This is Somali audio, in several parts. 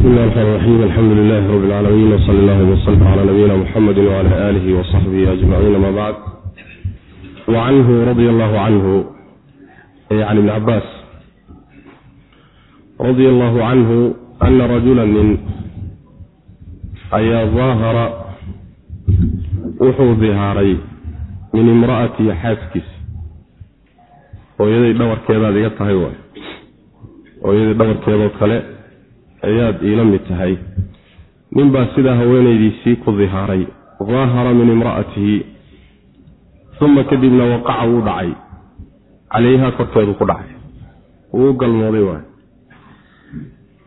bismi illahi raxmaan raxiim alxamdu lilahi rabbi lcaalamiin wsali allahuma wslm cala nabiyina muxamedi wcala aalihi wasaxbihi ajmaciin ama bacd wacanhu radia allahu canhu can ibni cabaas radia allahu canhu ana rajula nin ayaa daahara wuxuu dihaaray min imra'atihi xaaskiisa hooyaday dhabarkeedaad iga tahay waay. Hooyaday dhabarkeedoo kale ayaad iila mid tahay. Ninbaa sidaa haweenaydiisii ku dihaaray daahara min imra'atihi uma kadibna waqaca wuu dhacay. Calayhaa korkeedu ku dhacay. Wuu galmooday waay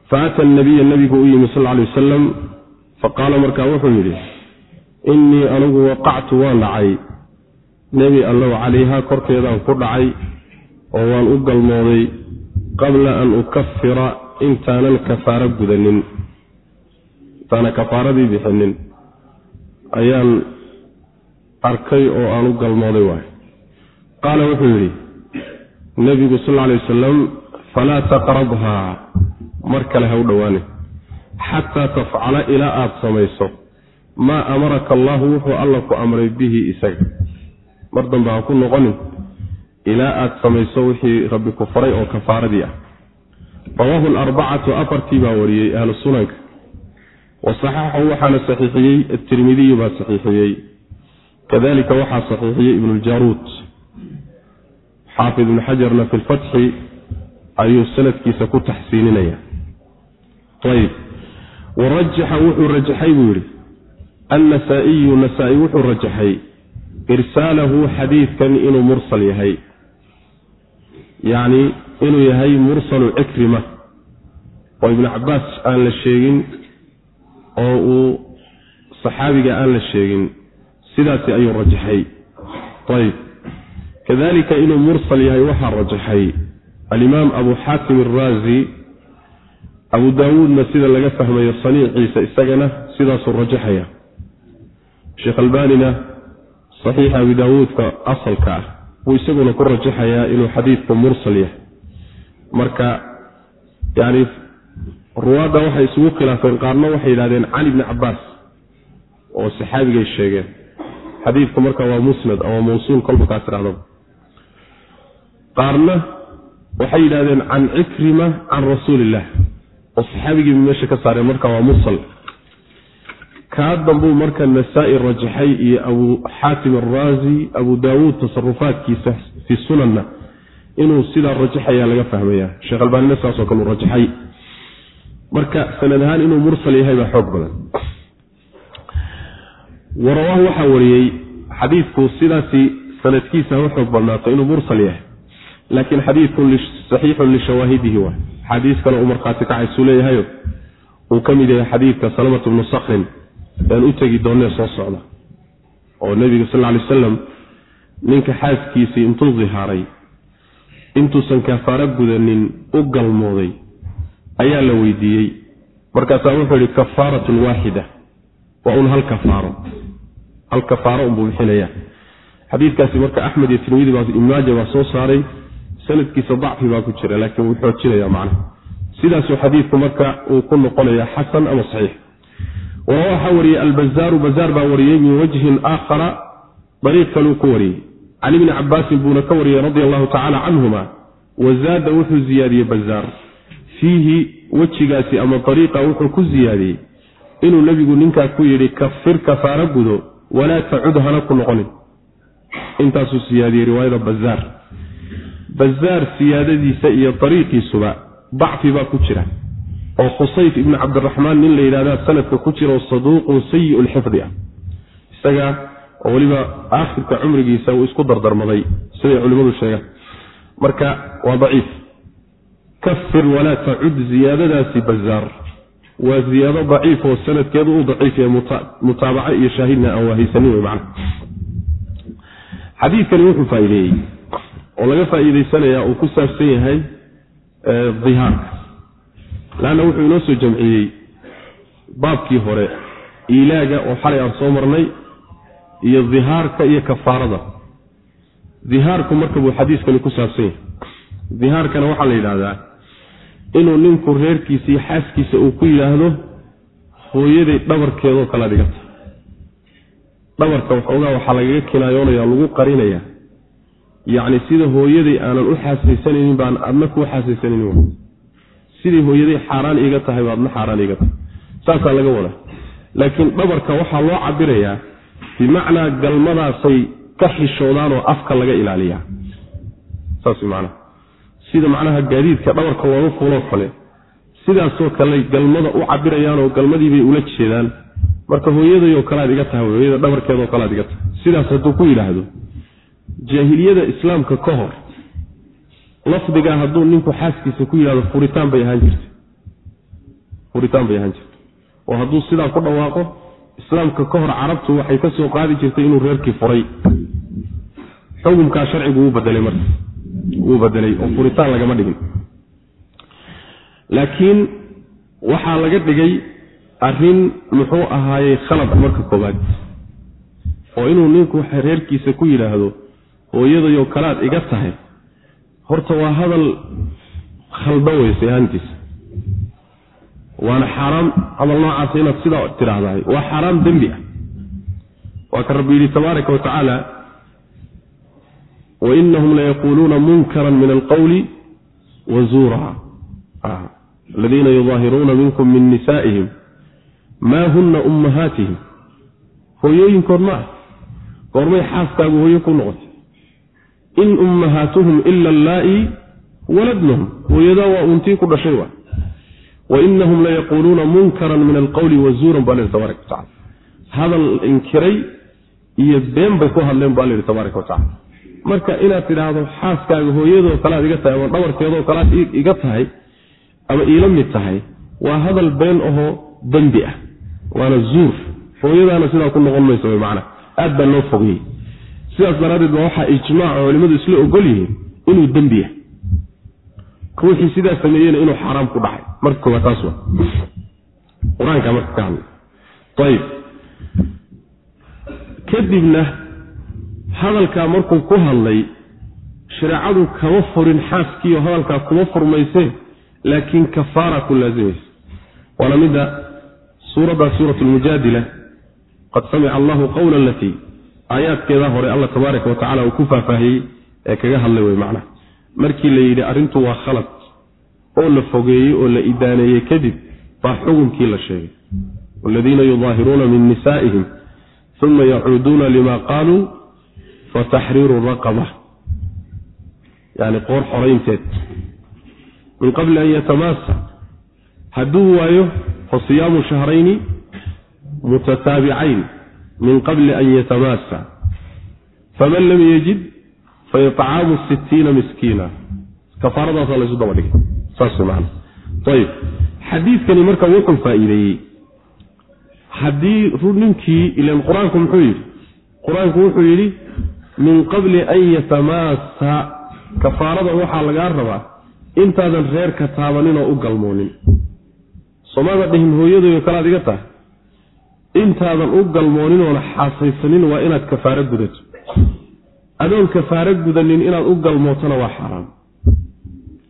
faata anabiya nabigu u yimi sal alay wasalam faqaala markaa wuxuu yidhi innii anigu waqactu waan dhacay. Nebi allow calayhaa korkeedaan ku dhacay oo waan u galmooday qabla an ukafira intaanan kafaaro gudanin intaana kafaaradii bixinin ayaan arkay oo aan u galmooday waay qaala wuxuu yidhi nebigu sal lla alay wasalam falaa taqrabhaa mar kale ha u dhowaanin xataa tafcala ilaa aada samayso. Maa amaraka allaahu wuxuu alla ku amray bihi isaga. Mar dambe ha ku noqonin. Ilaa aada samayso wixii rabbi ku faray oo kafaaradii ah rawaahu alarbacatu afartii baa wariyey ahlu sunanka wa saxaxahu waxaana saxiixiyey atirmidiyu baa saxiixiyey. Kadalika waxaa saxiixiyey ibnu ljaruud xaafid ibnu xajarna fi lfatxi ayuu sanadkiisa ku taxsiininaya. Ayb warajaxa wuxuu rajaxay buu yidhi. Annasaa'iyu nasaa-i wuxuu rajaxay. Irsaalahu xadiidkan inuu mursal yahay. Yacni inuu yahay mursalu cikrima oo ibnu cabaas aan la sheegin oo uu saxaabiga aan la sheegin. Sidaasi ayuu rajaxay. Ayb kadalika inuu mursal yahay waxaa rajaxay alimaam abu xaatim araazi abu daawuudna sida laga fahmayo saniiciisa isagana sidaasuu rajaxaya. Sheekh albanina saxiixa abi daawuudka asalka ah buu isaguna ku rajaxayaa inuu xadiidku mursal yahay marka yani ruwaadda waxay isugu khilaafeen qaarna waxay yidhahdeen cali bni cabaas oo saxaabigay sheegeen. Xadiidku marka waa musnad ama mawsuul kolba kaa tidhahdaba qaarna waxay yidhahdeen can cikrima can rasuuli oo saxaabigiiba meesha ka saareen marka waa mursal kaa dambuu marka nasaa-i rajaxay iyo abu xaatim araazi abu daawuud tasarufaadkiisa fi sunanna inuu sidaa rajaxayaa laga fahmaya sheekh albaanina saasoo kale u rajaxay. Marka sanad ahaan inuu mursal yahay baa xoog badan. Warawaahu waxaa wariyey xadiidku sidaasi sanadkiisa ha xoog badnaato inuu mursal yahay. Laakiin xadiidku saxiixun lishawaahidihi waay xadiis kale uu markhaati kacaysuu leeyahayo uu ka mid yahay xadiidka salamat bnu sakrin aan u tegi doonee soo socda. Oo nebiga sal ly wasalam ninka xaaskiisii intuu dihaaray intuusan kafaaro gudanin u galmooday ayaa la weydiiyey. Markaasaa wuxuu yihi kafaaratun waaxida waa un hal kafaaro. Hal kafaaro unbuu bixinaya xadiidkaasi marka axmed iyo tirmidi baa ibnumaaja baa soo saaray. Sanadkiisa dacfi baa ku jira laakiin wuu xoojinaya macnaha. Sidaasuu xadiidku marka uu ku noqonaya xasan ama saxiix. Wara waxaa wariyey albazaaru bazaar baa wariyey min wajhin aakhara dariiq kaluu ku wariyey can ibni cabaasin buuna ka wariyey radia allahu tacala canhuma wazaada wuxuu ziyaadiyey bazaar fiihi wejigaasi ama dariiqa wuxuu ku ziyaadiyey inuu nebigu ninkaa ku yidhi kafir kafaaro gudo walaa tacud hana ku noqonin intaasuu siyaadiyey riwaayada bazaar bazaar siyaadadiisa iyo dariiqiisuba dacfi baa ku jira oo khusayf ibni cabdiraxmaan nin la yidhahdaa sanadka ku jira oo saduuqun sayi lxifdi ah isaga oo weliba aakhirka cumrigiisa uu isku dardarmaday siday culimmadu sheegaan marka waa daciif. Kafir walaa tacud ziyaadadaasi bazaar. Waa ziyaado daciif oo sanadkeedu u daciif yahay mutaabaco iyo shaahidna aan waahaysanin wey macna. Xadiidkani wuxuu faa'iideeyey oo laga faa'iideysanayaa uu ku saabsan yahay dihaarka laanna wuxuu inoo soo jamciyey baabkii hore iilaaga oo xalay aan soo marnay iyo dihaarka iyo kafaarada. Dihaarku marka buu xadiiskani ku saabsan yahay. Dihaarkana waxaa la yidhaahdaa inuu ninku reerkiisa iyo xaaskiisa uu ku yidhaahdo hooyaday dhabarkeedoo kale ad dhabarka waxoogaa waxaa lagaga kinaayoonaya lagu qarinaya yacni sida hooyaday aanan u xaasaysanaynin baan adna kuu xaasaysanaynin sidii hooyaday xaaraan iiga tahay ba adna xaaraan iiga tahay. Saasaa laga wadaa. Laakiin dhabarka waxaa loo cabirayaa bimacnaa galmadaasay ka xishoodaan oo afka laga ilaaliyaa. Saas sida macnaha gaadiidka dhabarka looga fuuloo kale sidaasoo kale galmada u cabirayaanoo galmadiibay ula jeedaan. Marka hooyadayoo kalead iga tahay hooyada dhabarkeedoo kalead iga tahay sidaas hadduu ku yidhaahdo jaahiliyada islaamka ka hor lafdigaa hadduu ninku xaaskiisa ku yidhahdo furitaan bay ahaan jirta furitaan bay ahaan jirta oo hadduu sidaa ku dhawaaqo islaamka ka hor carabtu waxay ka soo qaadi jirtay inuu reerkii furay. Xukumkaa sharcigu wuu bedelay marka. Wuu bedelay oo furitaan lagama dhigin. Laakiin waxaa laga dhigay arrin muxuu ahaayey khalad marka koobaad oo inuu ninku reerkiisa ku yidhaahdo hooyadayoo kalaad iga tahay. Horta waa hadal khaldan weysay ahaantiisa waana xaaraam hadal noocaasa inaad sidaa tidhaahdahay. Waa xaaraam dembi ah. Waa ka rabbi yidhi tabaaraka wa tacaala wainahum layaquuluuna munkaran min alqowli wa zuura. Aladiina yudaahiruuna minkum min nisaa'ihim maa huna ummahaatihim. Hooyooyinkood ma ah goormay xaaskaagu hooyo ku noqotay. In ummahaatuhum ila allaa'i waladnahum hooyadaa waa uuntii ku dhashay wainahum layaquuluuna munkaran min alqowli wazuuran baa la yihi tabaraka watacala hadal inkiray iyo been bay ku hadleen baa la yihi tabaaraka watacala marka inaad tidhaahdo xaaskaaga hooyadoo kalead iga tahay ama dhabarkeedoo kalead iga tahay ama iila mid tahay waa hadal been ahoo dembi ah. Waana zuur. Hooyadaana sidaa ku noqon mayso wy macana aad baa loo fogeyey sidaas daraaddeed baa waxaa ijmaaca culimmadu isla ogol yihiin inuu dembi yahay ruuxii sidaa sameeyeyna inuu xaaraam ku dhacay. Marka koowaad taas wa qur'aanka marka ka hadlay ayib kadibna hadalkaa markuu ku hadlay shareecadu kama furin xaaskiiyo hadalkaa kuma furmaysee laakiin kafaara ku laasimaysa waana midda suuraddaa suurat lmujaadila qad samica allahu qawla alatii aayaadkeedaa hore alla tabaaraka wa uu ku faahfaahiyey ee kaga hadlay wey macnaha markii la yidhi arrintu waa khalad oo la fogeeyey oo la idaaneeyey kadib baa xukunkii la sheegay. Waladiina yudaahiruuna min nisaa'ihim uma yacuuduuna lima qaaluu fataxriiru raqaba. Yani qoor xoraynteed min qabli an yatamaasa hadduu waayo fa siyaamu shahrayni mutataabicayn min qabli an yatamaasa faman lam yajid faicaamu sittiina miskiina kafaaradaasa laysu daba dhigay saas man ayib xadiidkani marka wuxuu faa-iideeyey haddii ninkii ilan qur'aanku muxuu yidhi qur'aanku wuxuu yidhi min qabli an yatamaasa kafaarada waxaa lagaa rabaa intaadan reerka taabanin oo u galmoonin somaada dhihin hooyadoyo kalaad iga tahay intaadan u galmoonin oona xaasaysanin waa inaad kafaaro gudato adoon kafaaro gudanin inaad u galmootona waa xaaraam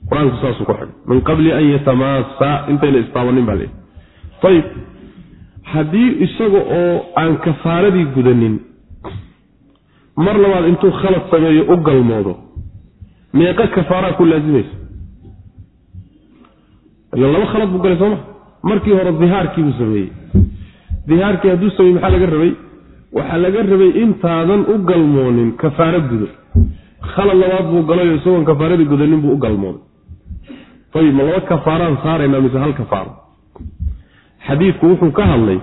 qur'aanku saasuu ku xidhay min qabli an yatamaasa intayna istaabanin baa leehi ayib haddii isaga oo aan kafaaradii gudanin mar labaad intuu khalad sameeyo u galmoodo meeqa kafaaraa ku laasimaysa. Ila laba khalad buu galay sooma markii hore dihaarkii buu sameeyey. Dihaarkii hadduu sameeyey maxaa laga rabay waxaa laga rabay intaadan u galmoonin kafaaro gudo. Khalad labaad buu galayo isagoon kafaaradii gudanin buu u galmooday ayib ma laba kafaaraan saaraynaa mise hal kafaaro? Xadiidku wuxuu ka hadlay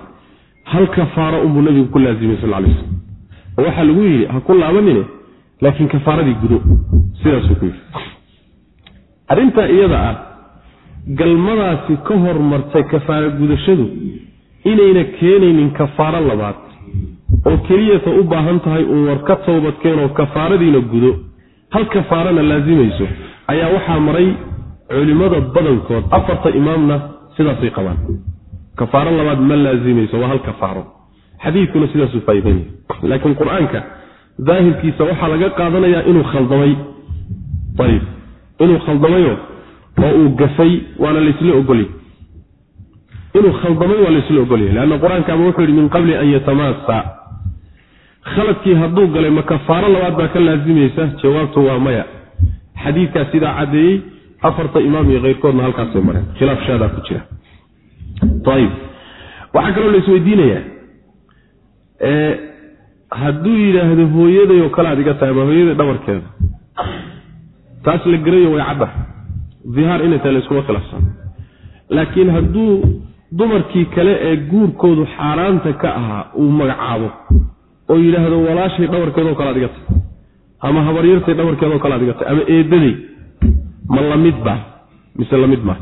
hal kafaaro unbuu nabigu ku laazimay sal lay slam oo waxaa lagu yidhi ha ku laabanine laakiin kafaaradii gudo. Sidaasuu ku yidhi. Arrintaa iyada ah galmadaasi ka hormartay kafaaro gudashadu inayna keenaynin kafaaro labaad oo keliyata u baahan tahay uun war ka toobadkeenoo kafaaradiina gudo. Hal kafaarana laasimayso ayaa waxaa maray culimmada badankood afarta imaamna sidaasay qabaan. Kafaaro labaad ma laasimayso waa hal kafaaro. Xadiidkuna sidaasuu faa'iidaynaya laakiin qur'aanka daahirkiisa waxaa laga qaadanayaa inuu khaldamay. Ayib. Inuu khaldamayo oo uu gafay waana laysla ogolya inuu khaldamay waa laysla ogolyahy leanna qur'aankaaba wuxuu yidhi min qabli an yatamaasa khaladkii hadduu galay ma kafaaro labaad baa ka laasimaysa jawaabtu waa maya. Xadiidkaas sidaa caddeeyey afarta imaam iyo keyrkoodna halkaasay mareen. Khilaaf shaadaa ku jira. Ayib waxaa kaloo la isweydiinayaa hadduu yidhaahdo hooyaday oo kale aad iga tahay ama hooyaday dhabarkeeda taas la gerayo way cadda. Dihaar inay tahay layskuma khilaafsan. Laakiin hadduu dumarkii kale ee guurkoodu xaaraanta ka ahaa uu magacaabo oo yidhaahdo walaashay dhabarkeedoo kale ad iga ama habaryartay dhabarkeedoo kale ad iga ama eedaday ma la mid ba mise la mid maa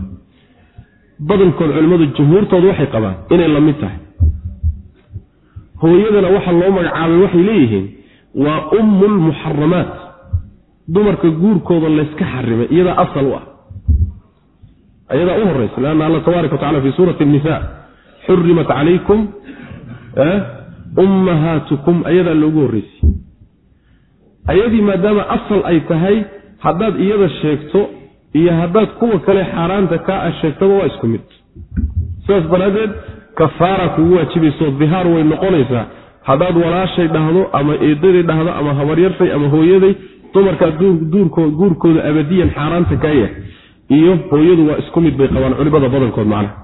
badankood culimmadu jumhuurtoodu waxay qabaan inay la mid tahay. Hooyadana waxa loo magacaabay waxay leeyihiin waa ummu lmuxaramaat dumarka guurkooda layska xarimay iyadaa asal u ah. Ayadaa u horeysa leanna alla tabaaraka watacala fi suurati nisa xurimat calaykum ummahaatukum ayadaa loogu horreysay. Ayadii maadaama asal ay tahay haddaad iyada sheegto iyo haddaad kuwa kale xaaraanta kaa a sheegtaba waa isku mid. Sidaas daraaddeed kafaara kugu waajibayso dihaar way noqonaysaa. Haddaad walaashay dhahdo ama eedaday dhahdo ama habaryartay ama hooyaday dumarkaa guurkooda abadiyan xaaraanta kaa yahay iyo hooyadu waa isku mid bay qabaan culimada badankood macnaha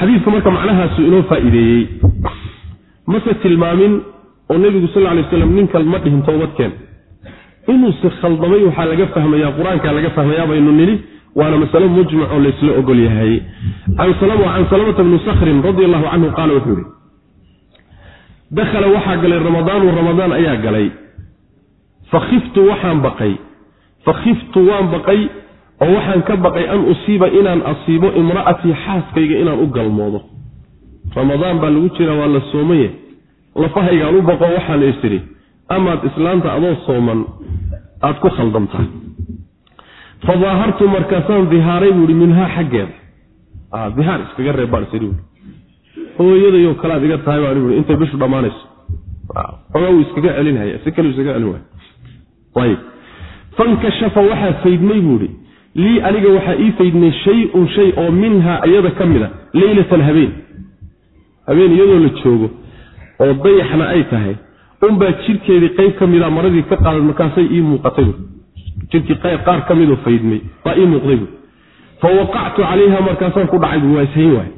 xadiidku marka macnahaasu inoo faa'iideeyey. Mase tilmaamin oo nebigu sal lay aslam ninkan ma dhihin toobadkeen. Inuuse khaldamay waxaa laga fahmayaa qur'aankaa laga fahmayaa baynu nidhi waana masalo mujmac oo laysla ogol yahay. Can salamata bni sakrin radi allahu canhu qaala wuxuu yihi dakhala waxaa galay ramadaanu ramadaan ayaa galay. Fakhiftu waxaan baqay. Fakhiftu waan baqay oo waxaan ka baqay an usiiba inaan asiibo imra'atii xaaskayga inaan u galmoodo. Ramadaan baa lagu jira waa la soomaye. Lafahaygaan u baqo waxaan istidhi amaad islaanta adoo sooman aad ku khaldamtaa fa daahartu markaasaan dihaaray buu ihi minhaa xaggeeda. Dihaar iskaga reeb baan isiri hooyadayoo kalaad iga tahay baan i intay bishu dhammaanayso. Xogaa uu iskaga celinhaya si kale iskaga celin waay ayib fankashafa waxaa faydmay buu ihi lii aniga waxaa ii faydmay shay-un shay oo minhaa iyada ka mid a leylatan habeen. Habeen iyadoo la joogo oo dayaxna ay tahay unbaa jirkeedii qayb ka mida maradii ka qaaday markaasay ii muuqatay jirkii qaar ka midoo faydmay baa ii muuqday fa waqactu calayha markaasaan ku dhacay waa ishayn waay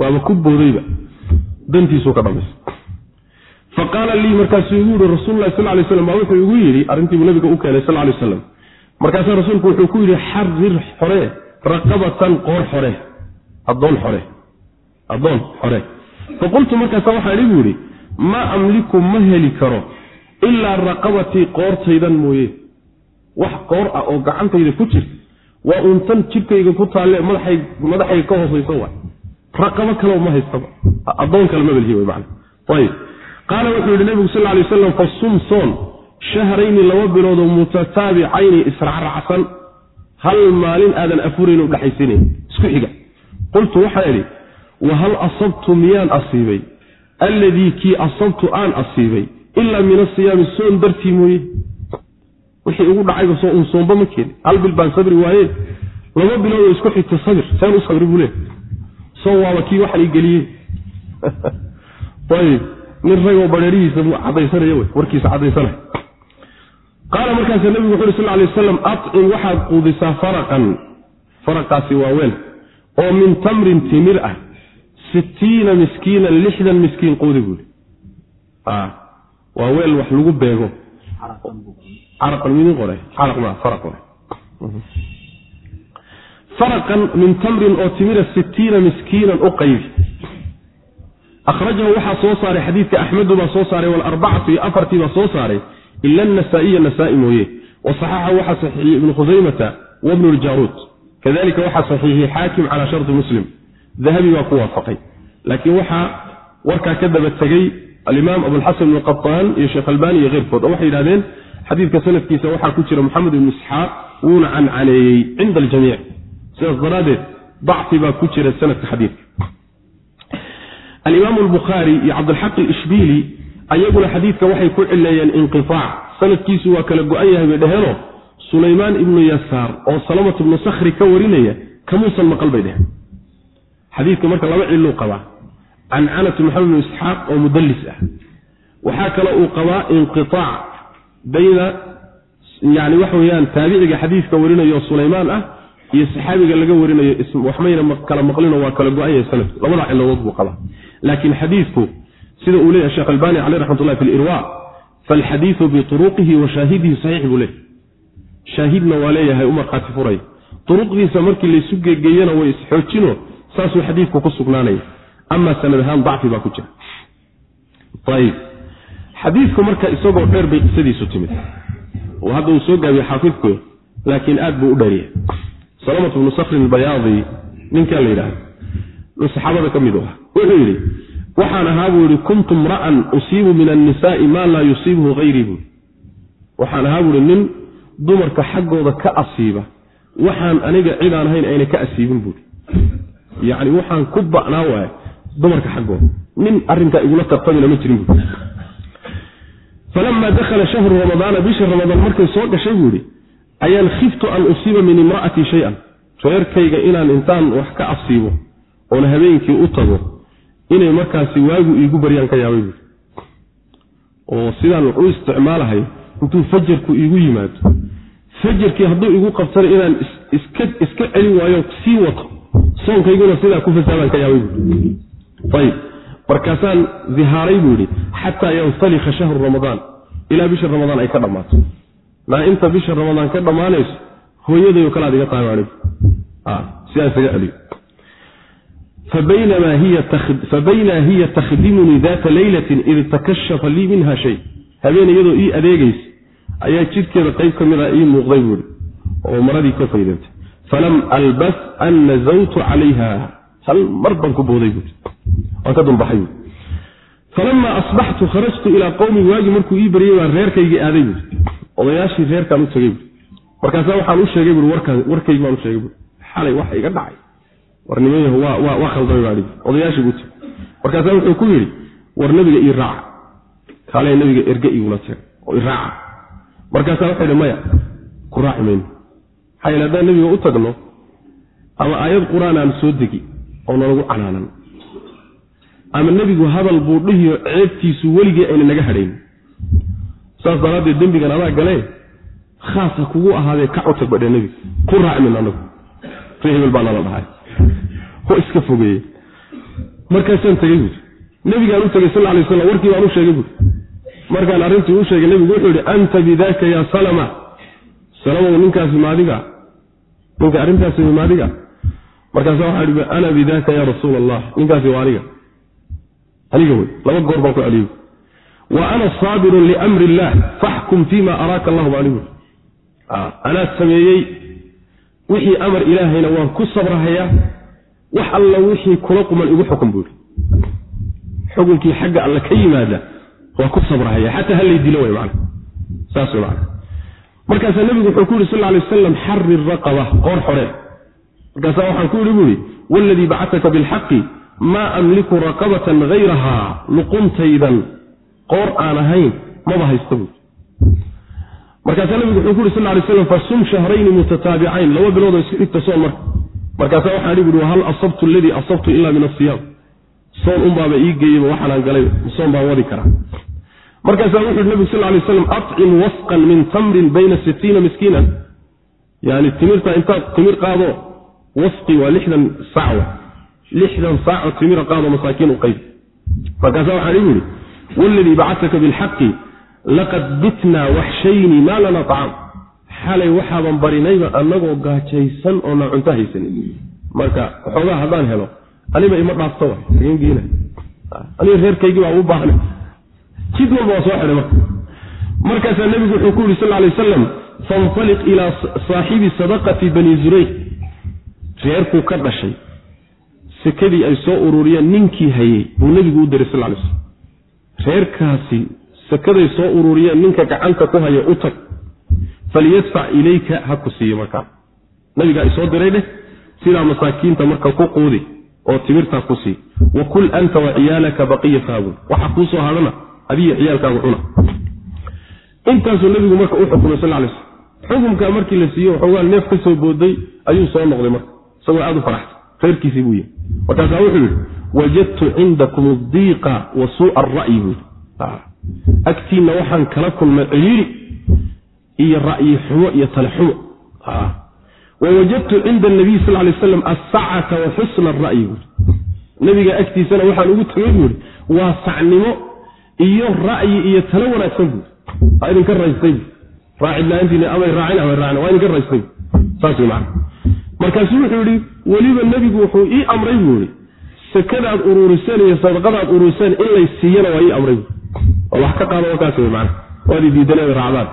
waaba ku boodayba. Dantiisuu ka dhamays fa qaala lii markaasuu igu yihi rasuululahi sal lay slam baa wuxuu igu yidhi arrintiibuu nabiga u keenay sal lay aslam markaasaa rasuulku wuxuu ku yidhi xarir xore raqabatan qoor xore adoon xore addoon xore. Faqultu markaasa waxaan igu yidhi maa amliku ma heli karo ilaa raqabatii qoortaydan mooye. Wax qoor ah oo gacantayda ku jirta waa uuntan jidhkayga ku taalle madaxayga ka hoosaysa waay. Raqabo kaleo ma haystaba addoon kale ma belhi man ayib. Qaala wuxuu yihi nebigu sal lay waslam fasum soon shahrayni laba biloodoo mutataabicayni israacraacsan hal maalin aadan afurayn o dhexaysanayn isku xiga. Qultu waxaa idhi wahal asabtu miyaan asiibay? Alladii kii asabtu aan asiibay? Ilaa min asiyaami soon dartii mooye. Wixii ugu dhacayba soo un soomba ma keenin. Hal bil baan sabri waayeen. Laba biloodoo isku xigta sabir. Saan u sabri buu le soo waaba kii waxaan ii geliyey. Nin ragoo bareerihiisa cadaysanaya warkiisa cadaysanaya qaala markaasa nebigu wuxu uhi sal lay wasalam acim waxaad quudisaa faraqan. Faraqaasi waa weel oo min tamrin timir ah sittiina miskiinan lixdan miskiin quudi buui waa weel wax lagu beego. Qore faraqan min tamrin oo timira sittiina miskiinan u qaybi. Akhrajahu waxaa soo saaray xadiidka axmedu baa soo saaray walarbacatu iyo afartii baa soo saaray ila anasaa'iya nasaa-i mooye wa saxaxahu waxaa saxiixiyey ibnu khusaymata wabnu ljaruud kadalika waxaa saxiixiyey xaakim calaa sharti muslim dahabi baa ku waafaqay laakiin waxaa warkaa ka daba tegey alimaam abulxasan ibnu qataan iyo sheekh albani iyo keyrkood oo waxay yidhahdeen xadiidka sanadkiisa waxaa ku jira moxamed ibnu isxaaq wuuna cancaneeyey cinda aljamiic sidaas daraaddeed dacfi baa ku jira sanadka xadiidka alimaam albukhaari iyo cabdilxaq alishbiili ayaguna xadiidka waxay ku cileeyeen inqiaac sanadkiisu waa kala go-an yahay bay dheheenoo sulaymaan ibnu yasaar oo salamat ibnu sakhri ka warinaya kamuusan maqal bay dheheen xadiidka marka laba ciluu qabaa. Cancanatu maxamed isxaaq oo mudallis ah. Waxaa kale uu qabaa inqiaac bayna yani waxa weyaan taabiciga xadiidka warinayo sulaymaan ah iyo saxaabiga laga warinayo waxmayna kala maqlino waa kala go-an yahay sanadku labada ciladood buu qabaa. Laakiin xadiidku sida uu leeyahay sheekh albani caleyh raxmatullahi fi lirwa falxadiidu bituruqihi wa shaahidihi saxiix buu leeyahy shaahidna waa leeyahay u markhaati furay. Duruqdiisa markii laysu gegeeyana way isxoojino saasuu xadiidku ku sugnaanaya. Ama sanad ahaan dacfi baa ku jira. Ayib xadiidku marka isagoo dheer bay qisadiisu timid. Hadda uu soo gaabiye xaafidku laakiin aad buu u dheeriya salamat bnu sakrin albayaadi ninkan la yidhahdo nin saxaabada ka mid u ah. Wuxuu yidhi waxaan ahaa buu yidhi kuntu mra'an usiibu min annisaai maa laa yusiibuhu hayrii buui waxaan ahaa buuhi nin dumarka xaggooda ka asiiba waxaan aniga cidaan ahayn ayna ka asiibin buui yacni waxaan ku ba'naa waaya dumarka xaggooda. Nin arrinkaa igula tartamina ma jirin buui falamaa dakhala shahru ramadaana bisha ramadaan markay soo gashay buu yidhi ayaan khiftu an usiiba min imra'atii shay-an reerkayga inaan intaan wax ka asiibo oona habeenkii u tago inay markaasi waagu iigu baryaan ka yaabay buui oo sidaan wax u isticmaalahay intuu fajarku iigu yimaado. Fajarkii hadduu igu qabtana inaan iska celin waayo sii wato soonkayguna sidaa ku fasaadaan ka yaabay buui ayib markaasaan dihaaray buu yidhi xataa yansalikha shahru ramadaan. Ilaa bisha ramadaan ay ka dhammaato. Maa inta bisha ramadaan ka dhammaanayso hooyadayo kalaad iga tahay anigu sidaa isaga celiyo fabayna hiya takhdimunii daata leylatin id takashafa lii minha shay habeen iyadoo ii adeegaysa ayaa jidhkeeda qayb ka mida ii muuqday buuhi oo maradii ka faydantay falam albas an nazawtu calayha hal mar baan ku booday buui waan ka dulbaxay buui falamaa asbaxtu kharajtu ilaa qowmi waagi markuu ii baryay baan reerkaygii aaday buui odayaashii reerkaan u tegey buui markaasaa waxaan u sheegay buui warkaygi baan u sheegay buui xalay waxa iga dhacay war nimanyahu waa khaldamay odayaashii buu tegey markaasaa wuxuu ku yidhi war nebiga ii raaca. Kaalee nebiga erge igula tag oo i raaca. Markaasaa waxay idhi maya ku raaci mayno maxaa yeele haddaan nebiga u tagno ama aayad qur'aan aan soo degi oo nalagu canaanan. Ama nebigu hadal buu dhihiyo ceebtiisu weligii ayna naga hadhayn. Saas daraaddeed dembigan adaa galee khaasa kugu ahaadee ka cutag badhe nebiga ku raacmin anagu. Ree baa nala dhahay oo iska fogeeye markaasaan tegey buuri nebigaan u tegey sal alay waslam warkii baan u sheegay buuri markaan arrintii u sheegay nebigu wuxuu yidhi anta bidaaka yaa salama. Salamow ninkaasi maadiga ninka arrintaasi maadiga markaasa waxaa ihi ana bidaaka yaa rasuula allah ninkaasi waa aniga. Aniga wey laba goor baan ku celiyey. Wa ana saabirun liamri illah faxkum fima araaka allahu ba anigu anaa sameeyey wixii amar ilaahayna waan ku sabrahayaa wax alla wixii kula quman igu xukun buu yidhi. Xukunkii xagga alle ka yimaada waa ku sabrahaya xataa halay dilo man markaasaa nebigu wuxuu ku yidhi sal alay wasalam xari raqaba qoor xoree markaasaa waxaan ku yidhi buu yidhi waladii bacataka bilxaqi maa amliku raqabatan hayrahaa luquntaydan. Qoor aan ahayn maba haysta buui markaasaa nabigu wuxuu ku yuri sal lay slam fasum shahrayni mutataabicayn laba biloodoo isku dhigta soon marka markaasaa waxaan ihi buui hal asabtu aladii asabtu ila min asiyaam soon unbaaba ii geeyeyba waxaanaan galay soon baan wadi karaa. Markaasaa wuxu yhi nabigu sal lay slam acim wasqan min tamrin bayna sitiina miskiinan. Yani timirta intaad timir qaado wasqi waa lixdan saac lixdan saaco timira qaado masaakiin u qayb. Markaasaa waxaan igu yihi waladii bacataka bilxaqi laqad bitnaa waxshayni maa lana acaam xalay waxaaban barinayba annagoo gaajaysan oonaan cunto haysanin marka waxoogaa haddaan helo aniba ima dhaafto wa geena aniga reerkaygii baa u baahnay jid walba waa soo xidhay marka. Markaasaa nebigu wuxuu ku yidhi sal lay wasalam fanfaliq ilaa saaxibi sadaqati bani zurayq reerkuu ka dhashay. Sekadii ay soo ururiyeen ninkii hayey buu nebigu u diray sal lay slam reerkaasi sakaday soo ururiyeen ninka gacanta ku haya u tag falyadfac ilayka ha ku siiyo markaa nabigaa isoo diray dheh sidaa masaakiinta marka ku quudi oo timirtaa ku sii wa kul anta wa ciyaalaka baqiyataabu waxa kuu soo hadhana adiyo ciyaalkaagu cuna intaasuu nabigu marka u xukumay sal lay slm xukumkaa markii la siiye waxoogaa neef ka soo booday ayuu soo noqday marka isagoo aada u faraxsan reerkiisii buu yihi markaasaa wuxuu yidhi wajadtu cindakum adiiqa wa suu'a ara'yi buu yidhi agtiinna waxaan kala kulmay ciriiri iyo ra'yi xumo iyo tale xumo wawajadtu cinda nabiy sal lay slam assacata wa xusna ara'yi buui nabiga agtiisana waxaan ugu tagay buuri waa sacnimo iyo ra'yi iyo talo wanaagsan buuri waa idinka raystay raacid la'aantiina amay raacin amay raacin. Waa idinka raystay saas wey macana markaasuu wuxuu yihi weliba nebigu wuxuu ii amray buu yihi sakadaad uruuriseen iyo sadaqadaad uruuriseen in lay siiyana waa ii amray. Oo wax ka qaada kaas wey macana waad diidaneen raacdaan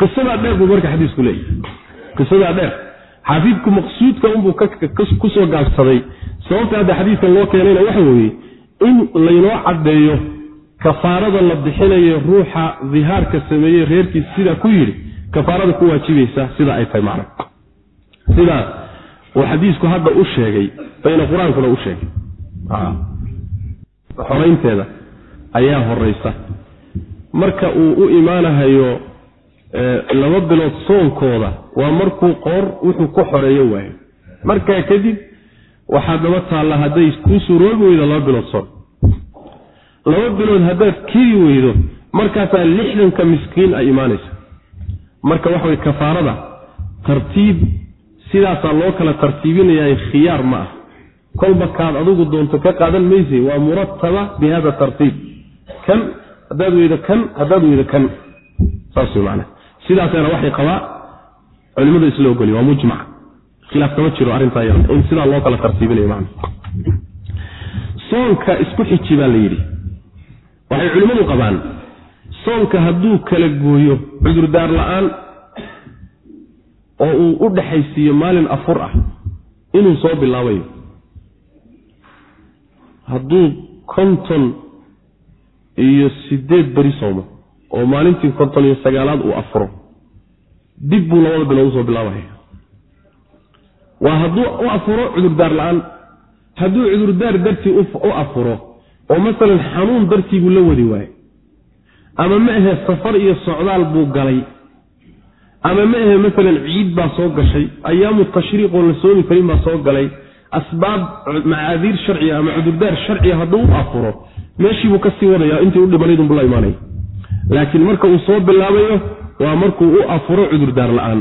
qisadaa dheer buu marka xadiisku leeyahy qisadaa dheer xaafidku maqsuudka unbuu ku soo gaabsaday sababta hadda xadiiskan loo keenayna waxa weeye in laynoo caddeeyo kafaarada la bixinayo ruuxa dihaarka sameeyey reerkiisa sidaa ku yidhi kafaarada ku waajibaysa sida ay tahay macna. Sidaas uu xadiisku hadda u sheegay bayna qur'aankuna u sheegay. Xoraynteeda ayaa horeysa marka uu u imaanahayo laba bilood soonkooda waa markuu qoor wuxuu ku xoreeyo waayo. Markaa kadib waxaad daba taalla hadday kuu suuroobi weydo laba bilood soon. Laba bilood haddaad keri weydo markaasaa lixdanka miskiin ay imaanaysa. Marka waxa way kafaarada tartiib sidaasaa loo kala tartiibinayaa khiyaar ma ah. Kolba kaad adigu doonto ka qaadan mayse waa murataba bi hada tartiib. Kan haddaad weydo kan haddaad weydo kan. Saas wey macana sidaasana waxay qabaa culimadu isla ogoli waa mujmac. Khilaaf kama jiro arrintaa in sidaa loo kala tartiibinayo man soonka isku xiji baa la yidhi. Waxay culimmadu qabaan soonka hadduu kala gooyo cudurdaar la'aan oo uu u dhexaysiiyo maalin afur ah inuu soo bilaabayo. Hadduu konton iyo sideed beri soomo oo maalintii konton iyo sagaalaad uu afuro. Dib buu labada bilood u soo bilaabaya waa hadduu u afuro cudurdaar la'aan hadduu cudurdaar dartii u afuro oo masalan xanuun dartii buu la wadi waaye ama ma ahe safar iyo socdaal buu galay ama ma ahe masalan ciid baa soo gashay ayaamu tashriiq oo la soomi karin baa soo galay asbaab macaadiir sharciga ama cudurdaar sharciga hadduu u afuro meeshiibuu ka sii wadaya intii u dhimanaydunbuu la imaanaya laakiin marka uu soo bilaabayo waa markuu u afuro cudurdaar la'aan.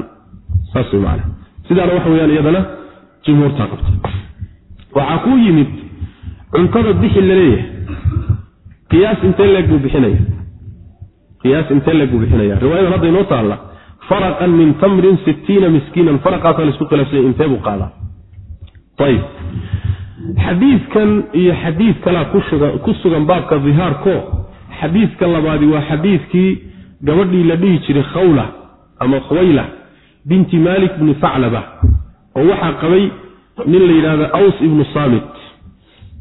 Saas man sidaana waxa weyaan iyadana jumhuurtaa qabta. Waxaa kuu yimid cuntada bixi la leeyahay qiyaas intee leeg buu bixinaya? Qiyaas intee leeg buu bixinaya? Riwaayadan hadda inoo taalla faraqan min tamrin sittiina miskiinan. Faraqaasaa la isku khilaafsanya intee buu qaadaa? Ayib xadiidkan iyo xadiid kalaa ku sugan baabka dihaarko xadiidka labaadi waa xadiidkii gabadhii la dhihi jiray khawla ama khuwayla binti malik bni faclaba oo waxaa qabay nin la yidhahda aws ibnu saamit.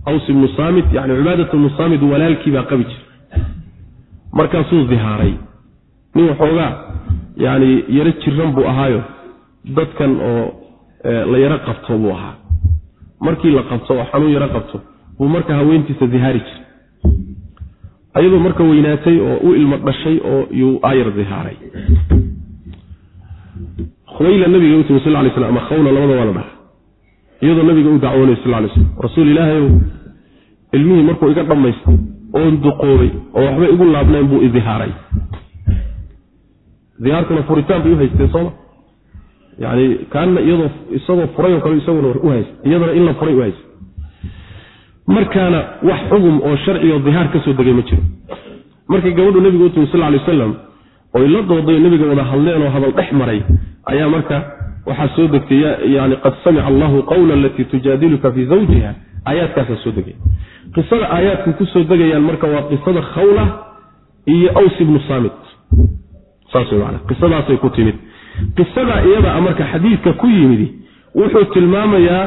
aws ibnu saamit yani cibaadat ibnu saamit walaalkii baa qabi jiray. markaasuu dihaaray nin waxoogaa yani yaro jiran buu ahaayo. dadkan oo la yaro qabto buu ahaa. markii la qabto oo xanuun yaro qabto buu marka haweentiisa dihaari jiray ayadoo marka weynaatay oo u ilmo dhashay oo yuu aayar dihaaray khuwayla nabiga u timi sal lay slam ama khawla labada waa la dhaha iyadoo nabiga u dacwoonay sal lay slam rasuul ilaahayow ilmihii markuu iga dhammaystay oon duqoobay oo waxbay igu laabnayn buu idihaaray dihaarkuna furitaan bay u haysteen sooma yani kaana iyadoo isagoo furay oo kale isaguna u haysta iyadana in la furay u haysta markaana wax xugum oo sharcigo dihaar ka soo degay ma jiro. Markay gabadhu nabiga u timi sal lay wasalam oy la dooday nabiga wada hadleen oo hadal dhex maray ayaa marka waxaa soo degtay yani qad samica allahu qawla alatii tujaadiluka fii zawjiha aayaadkaasaa soo degay. Qisada aayaadku ku soo degayaan marka waa qisada khawla iyo aws ibnu saamit. Saas man qisadaasay ku timid. Qisada iyada marka xadiidka ku yimidi wuxuu tilmaamayaa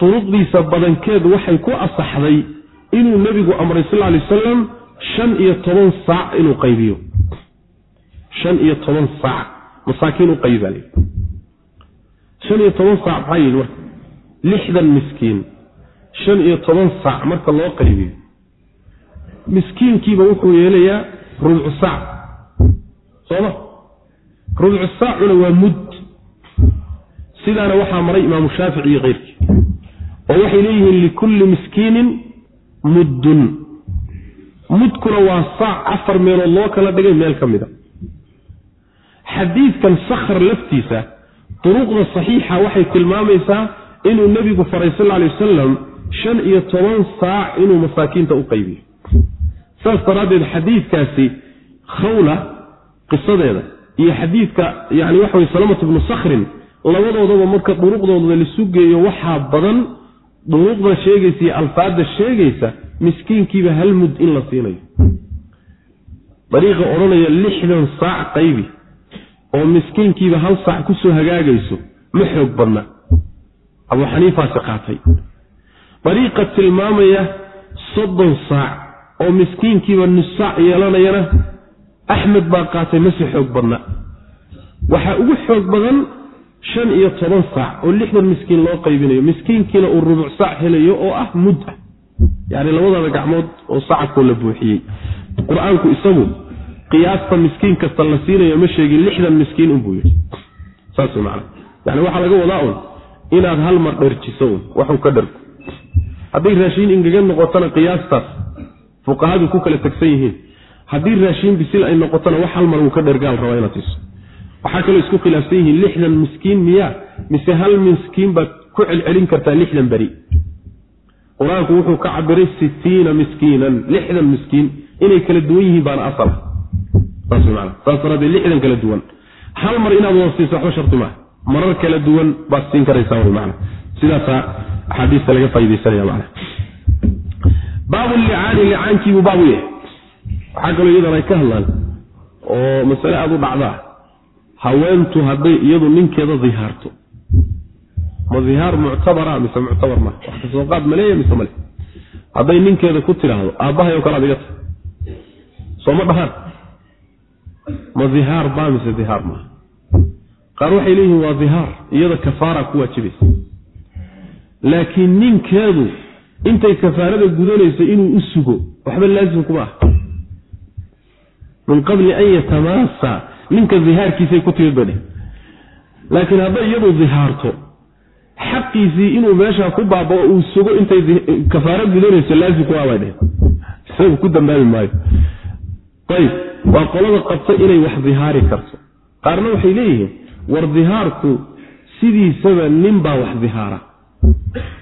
duruqdiisa badankeed waxay ku asaxday inuu nebigu amray sal lay wasalam shan iyo toban saac inuu qaybiyo. Shan iyo toban saac. Masaakiin u layidhi shan iyo toban saac maxaa yidhi marka? Lixdan miskiin. Shan iyo toban saac marka loo qaybiyo. Miskiinkiiba wuxuu yeelayaa rubcu saac. Sooma rubcu saacuna waa mud. Sidaana waxaa maray imaamu shaafici iyo keyrkii oo waxay leeyihiin likulli miskiinin muddun. Mudkuna waa saac afar meelood loo kala dhigay meel ka mid a. Xadiidkan sakhr laftiisa duruqda saxiixa waxay tilmaamaysaa inuu nebigu faray sal alay wasalam shan iyo toban saac inuu masaakiinta u qaybiyo. Saas daraaddeed xadiidkaasi khawla qisadeeda iyo xadiidka yani waxa weye salamat bnu sakhrin labadoodaba marka duruqdooda lisu geeyo waxaa badan duruqda sheegaysa iyo alfaadda sheegaysa miskiinkiiba hal mud in la siinayo. Dariiqa odhanaya lixdan saac qaybi oo miskiinkiiba hal saac ku soo hagaagayso ma xoog badna. Abuu xaniifaasi qaatay. Dariiqa tilmaamaya soddon saac oo miskiinkiiba nus yeelanayana axmed baa qaatay mase xoog badna. Waxaa ugu xoog badan shan iyo toban saac oo lixdan miskiin loo qaybinayo miskiinkiina uu rubuc saac helayo oo ah mud ah. Yacni labadaba gacmood oo sacabkoo la buuxiyey. Qur'aanku isagu qiyaasta miskiin kasta la siinayo ma sheegin lixdan miskiin unbuu yidhi. Saas man yani waxaa laga wadaa un inaad hal mar dherjiso un waxuu ka dhargo hadday raashiin ingaga noqotona qiyaastaas fuqahadu ku kala tegsan yihiin. Haddii raashiin bisil ay noqotona wax hal mar uu ka dhergaal rabaa inaad siiso waxaa kaloo isku khilaafsan yihiin lixdan miskiin miyaa mise hal miskiin baad ku celcelin kartaa lixdan beri. Qur'aanku wuxuu ka cabiray sitiina miskiinan lixdan miskiin. Inay kala duwan yihiin baana asala saas daraadee lixdan kala duwan. Hal mar inaad wada siiso waxba sharti maaha marar kala duwan baad siin karaysaa wy man sidaasaa axaadiista laga faa'idaysanaya man baabu licaani licaankiibuu baabu yahay. Waxaa kaloo iyadan ay ka hadlaan oo masale aada u dhacdaa haweentu hadday iyadu ninkeeda dihaarto. Ma dihaar muctabara mise muctabar maa wax ka soo qaad maleeya mise male hadday ninkeeda ku tidhaahdo aabbahay oo kale ad iga soo ma dhahaan? Ma dihaar baa mise dihaar maaha qaar waxay leeyihiin waa dihaar iyada kafaara ku waajibaysa laakiin ninkeedu intay kafaarada gudanayso inuu u sugo waxba laazim kuma ah. Min qabli an yatamaasa ninka dihaarkiisay ku timid bay dheh laakiin hadday iyadu dihaarto xaqiisii inuu meeshaa ku baabao uu sugo intay kafaaro gudanayso laazim kuma bay dheh. Isagu ku dambaabi maayo. Ayib waa qolada qabta inay wax dihaari karto. Qaarna waxay leeyihiin war dihaarku sidiisaba nin baa wax dihaara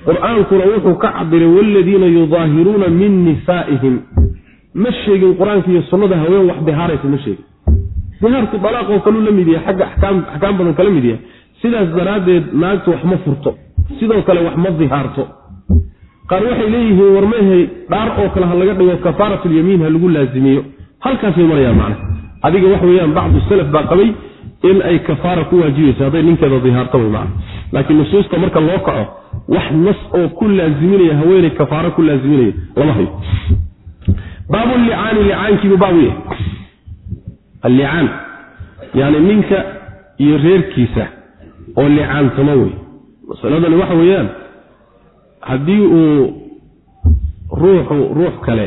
qur'aankuna wuxuu ka cabiray waaladiina yudaahiruuna min nisaa'ihim. Ma sheegin qur'aanka iyo sunnada haween wax dihaaraysa ma sheegin dihaarku dalaaqoo kaluu la mid yahay xagga axkaam badan kala mid yahay. Sidaas daraaddeed naagtu wax ma furto. Sidoo kale wax ma dihaarto. Qaar waxay leeyihiin war mehe dhaar oo kale ha laga dhigo kafaaratulyamiin ha lagu laazimiyo. Halkaasay marayaan macna. Adiga wax weeyaan bacdu salaf baa qabay in ay kafaara ku waajibayso hadday ninkeeda dihaarto way macna. Laakiin nusuusta marka loo kaco wax nas oo ku laaziminaya haweeney kafaaro ku laaziminaya lama hayo. Baabu licaani licaankiibu baabu yahay allicaan yani ninka iyo reerkiisa oo licaantamo wey. Masaladani waxa weeyaan haddii uu ruuxu ruux kale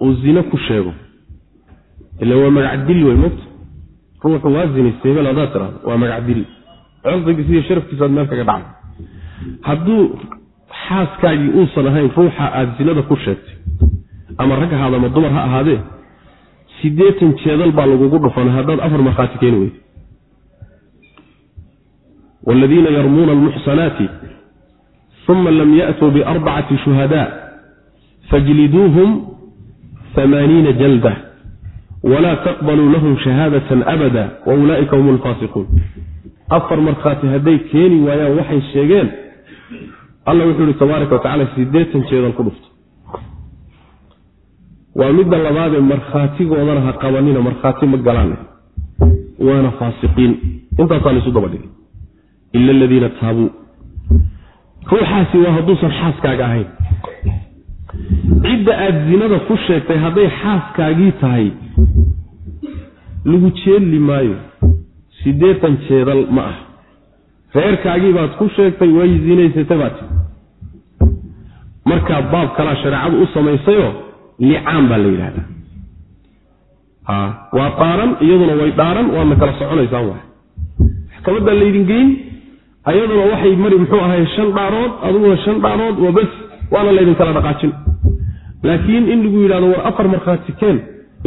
uu zine ku sheego ila waa magac dil wey mogta ruuxu waa zinaysta hebel haddaad tirahdo waa magac dil. Cirdigiisa iyo sharafkiisa aad meel kaga dhacday. Hadduu xaaskaagii uusan ahayn ruuxa aada zinada ku sheegtay ama rag ahaada ama dumar ha ahaadee siddeetan jeedal baa lagugu dhufana haddaad afar markhaati keeni weyda waaladiina yarmuuna almuxsanaati uma lam ya'tuu biarbacati shuhadaa fajliduuhum amaaniina jalda walaa taqbaluu lahum shahaadatan abada wa ulaa'ika hum alfaasiquun afar markhaati hadday keeni waayaan waxay sheegeen alla wuxuu ihi tabaaraka wa siddeetan jeedal ku dhufta waa midda labaadee markhaatigoodana ha qabanina markhaati ma galaan waana faasiqiin. Intaasaa laisu daba dhigay. Ila aladiina taabuu. Ruuxaasi waa hadduusan xaaskaaga ahayn. Cidda aada zinada ku sheegtay hadday xaaskaagii tahay lagu jeedli maayo. Siddeetan jeedal ma ah. Reerkaagii baad ku sheegtay way zinaysatay baad markaa baab kalaa shareecadu u samaysayoo licaan baa la yidhahdaa. Waa dhaaran iyaduna way dhaaran waadna kala soconaysaan waay. Maxkamaddaa laydin geyn ayaduna waxay mari muxuu ahay shan dhaarood aduguna shan dhaarood waa bes waana laydin kala dhaqaajin. Laakiin in lagu yidhahdo war afar markhaati keen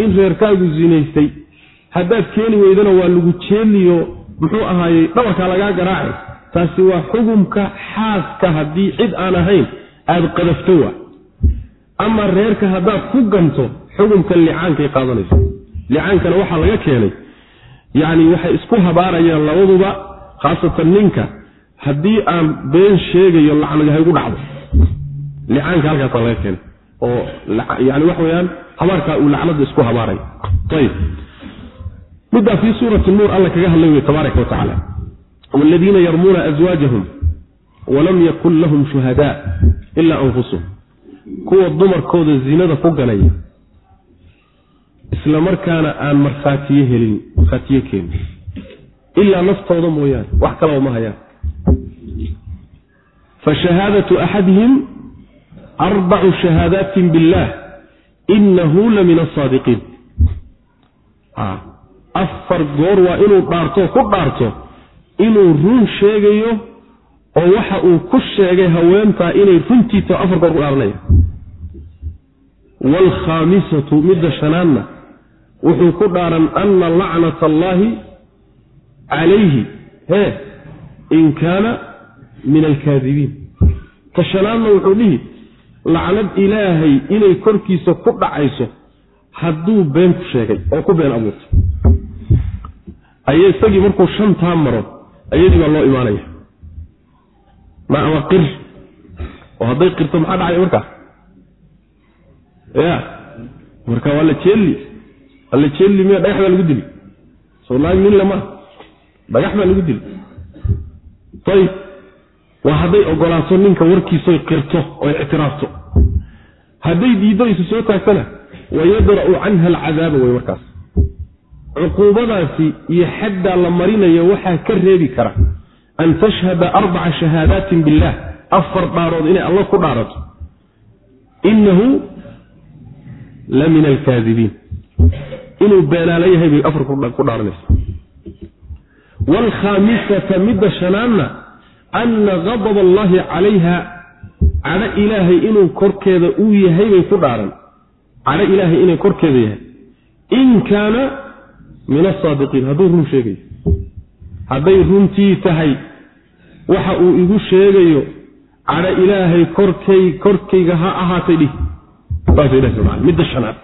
in reerkaagu zinaystay haddaad keeni weydana waa lagu jeeliyo muxuu ahaayey dhabarkaa lagaa garaacay taasi waa xugumka xaaska haddii cid aan ahayn aada qadafto waa ama reerka haddaad ku ganto xugumka licaankay qaadanayso. Licaankana waxaa laga keenay yacni waxay isku habaarayaan labaduba khaasatan ninka haddii aan been sheegayo lacnadi haygu dhacdo. Licaanka halkaasaa laga keenay. Oo yani waxa weyaan habaarkaa uu lacnada isku habaarayo ayb middaa fii suurati nuur alla kaga hadlay wey tabaaraka wa tacaala. Yarmuuna aswaajahum walam yakun lahum shuhadaa ilaa anfusuhum kuwa dumarkooda zinada ku ganaya isla markaana aan markhaatiye helin markhaatiye keenin ilaa naftooda mooyaane wax kalaba ma hayaan. Fa shahaadatu axadihim arbacu shahaadaatin biاllah inahu la min asaadiqiin afar goor waa inuu dhaarto ku dhaarto inuu run sheegayo oo waxa uu ku sheegay haweentaa inay runtiito afar goor ku dhaaranaya waalkhaamisatu midda shanaadna wuxuu ku dhaaran ana lacnat allaahi calayhi hee in kaana min alkaadibiin. Ta shanaadna wuxuu dhihi lacnad ilaahay inay korkiisa ku dhacayso hadduu been ku sheegay oo ku been abuurtay. Aya isagii markuu shantaa maro ayadii baa loo imaanaya ma ama qir. Oo hadday qirto maxaa dhacaya markaa ya. Marka waa la jeelli. Waa la jeelli miya dhagax baa lagu dili. Soo naag nin lama dhagax baa lagu dili. Ayib waa hadday ogolaato ninka warkiisoy qirto oy ictiraafto. Hadday diiddo isu soo taagtana wayadra'u canha alcadaaba wey markaas. Cuquubadaasi iyo xaddaa la marinayo waxaa ka reebi kara an tashhada arbaca shahaadaatin billah afar dhaarood inay alla ku dhaarato inahu la min alkaadibiin inuu beenaala yahay bay afar ku dhaaranaysa waalkhaamisata midda shanaadna ana gadab allahi calayha cadho ilaahay inuu korkeeda uu yahay bay ku dhaaran cadho ilaahay inay korkeeda yahay in kaana min asaadiqiin hadduu run sheegayo hadday runtii tahay waxa uu igu sheegayo cadho ilaahay korkay korkayga ha ahaatay dhih midda shanaad.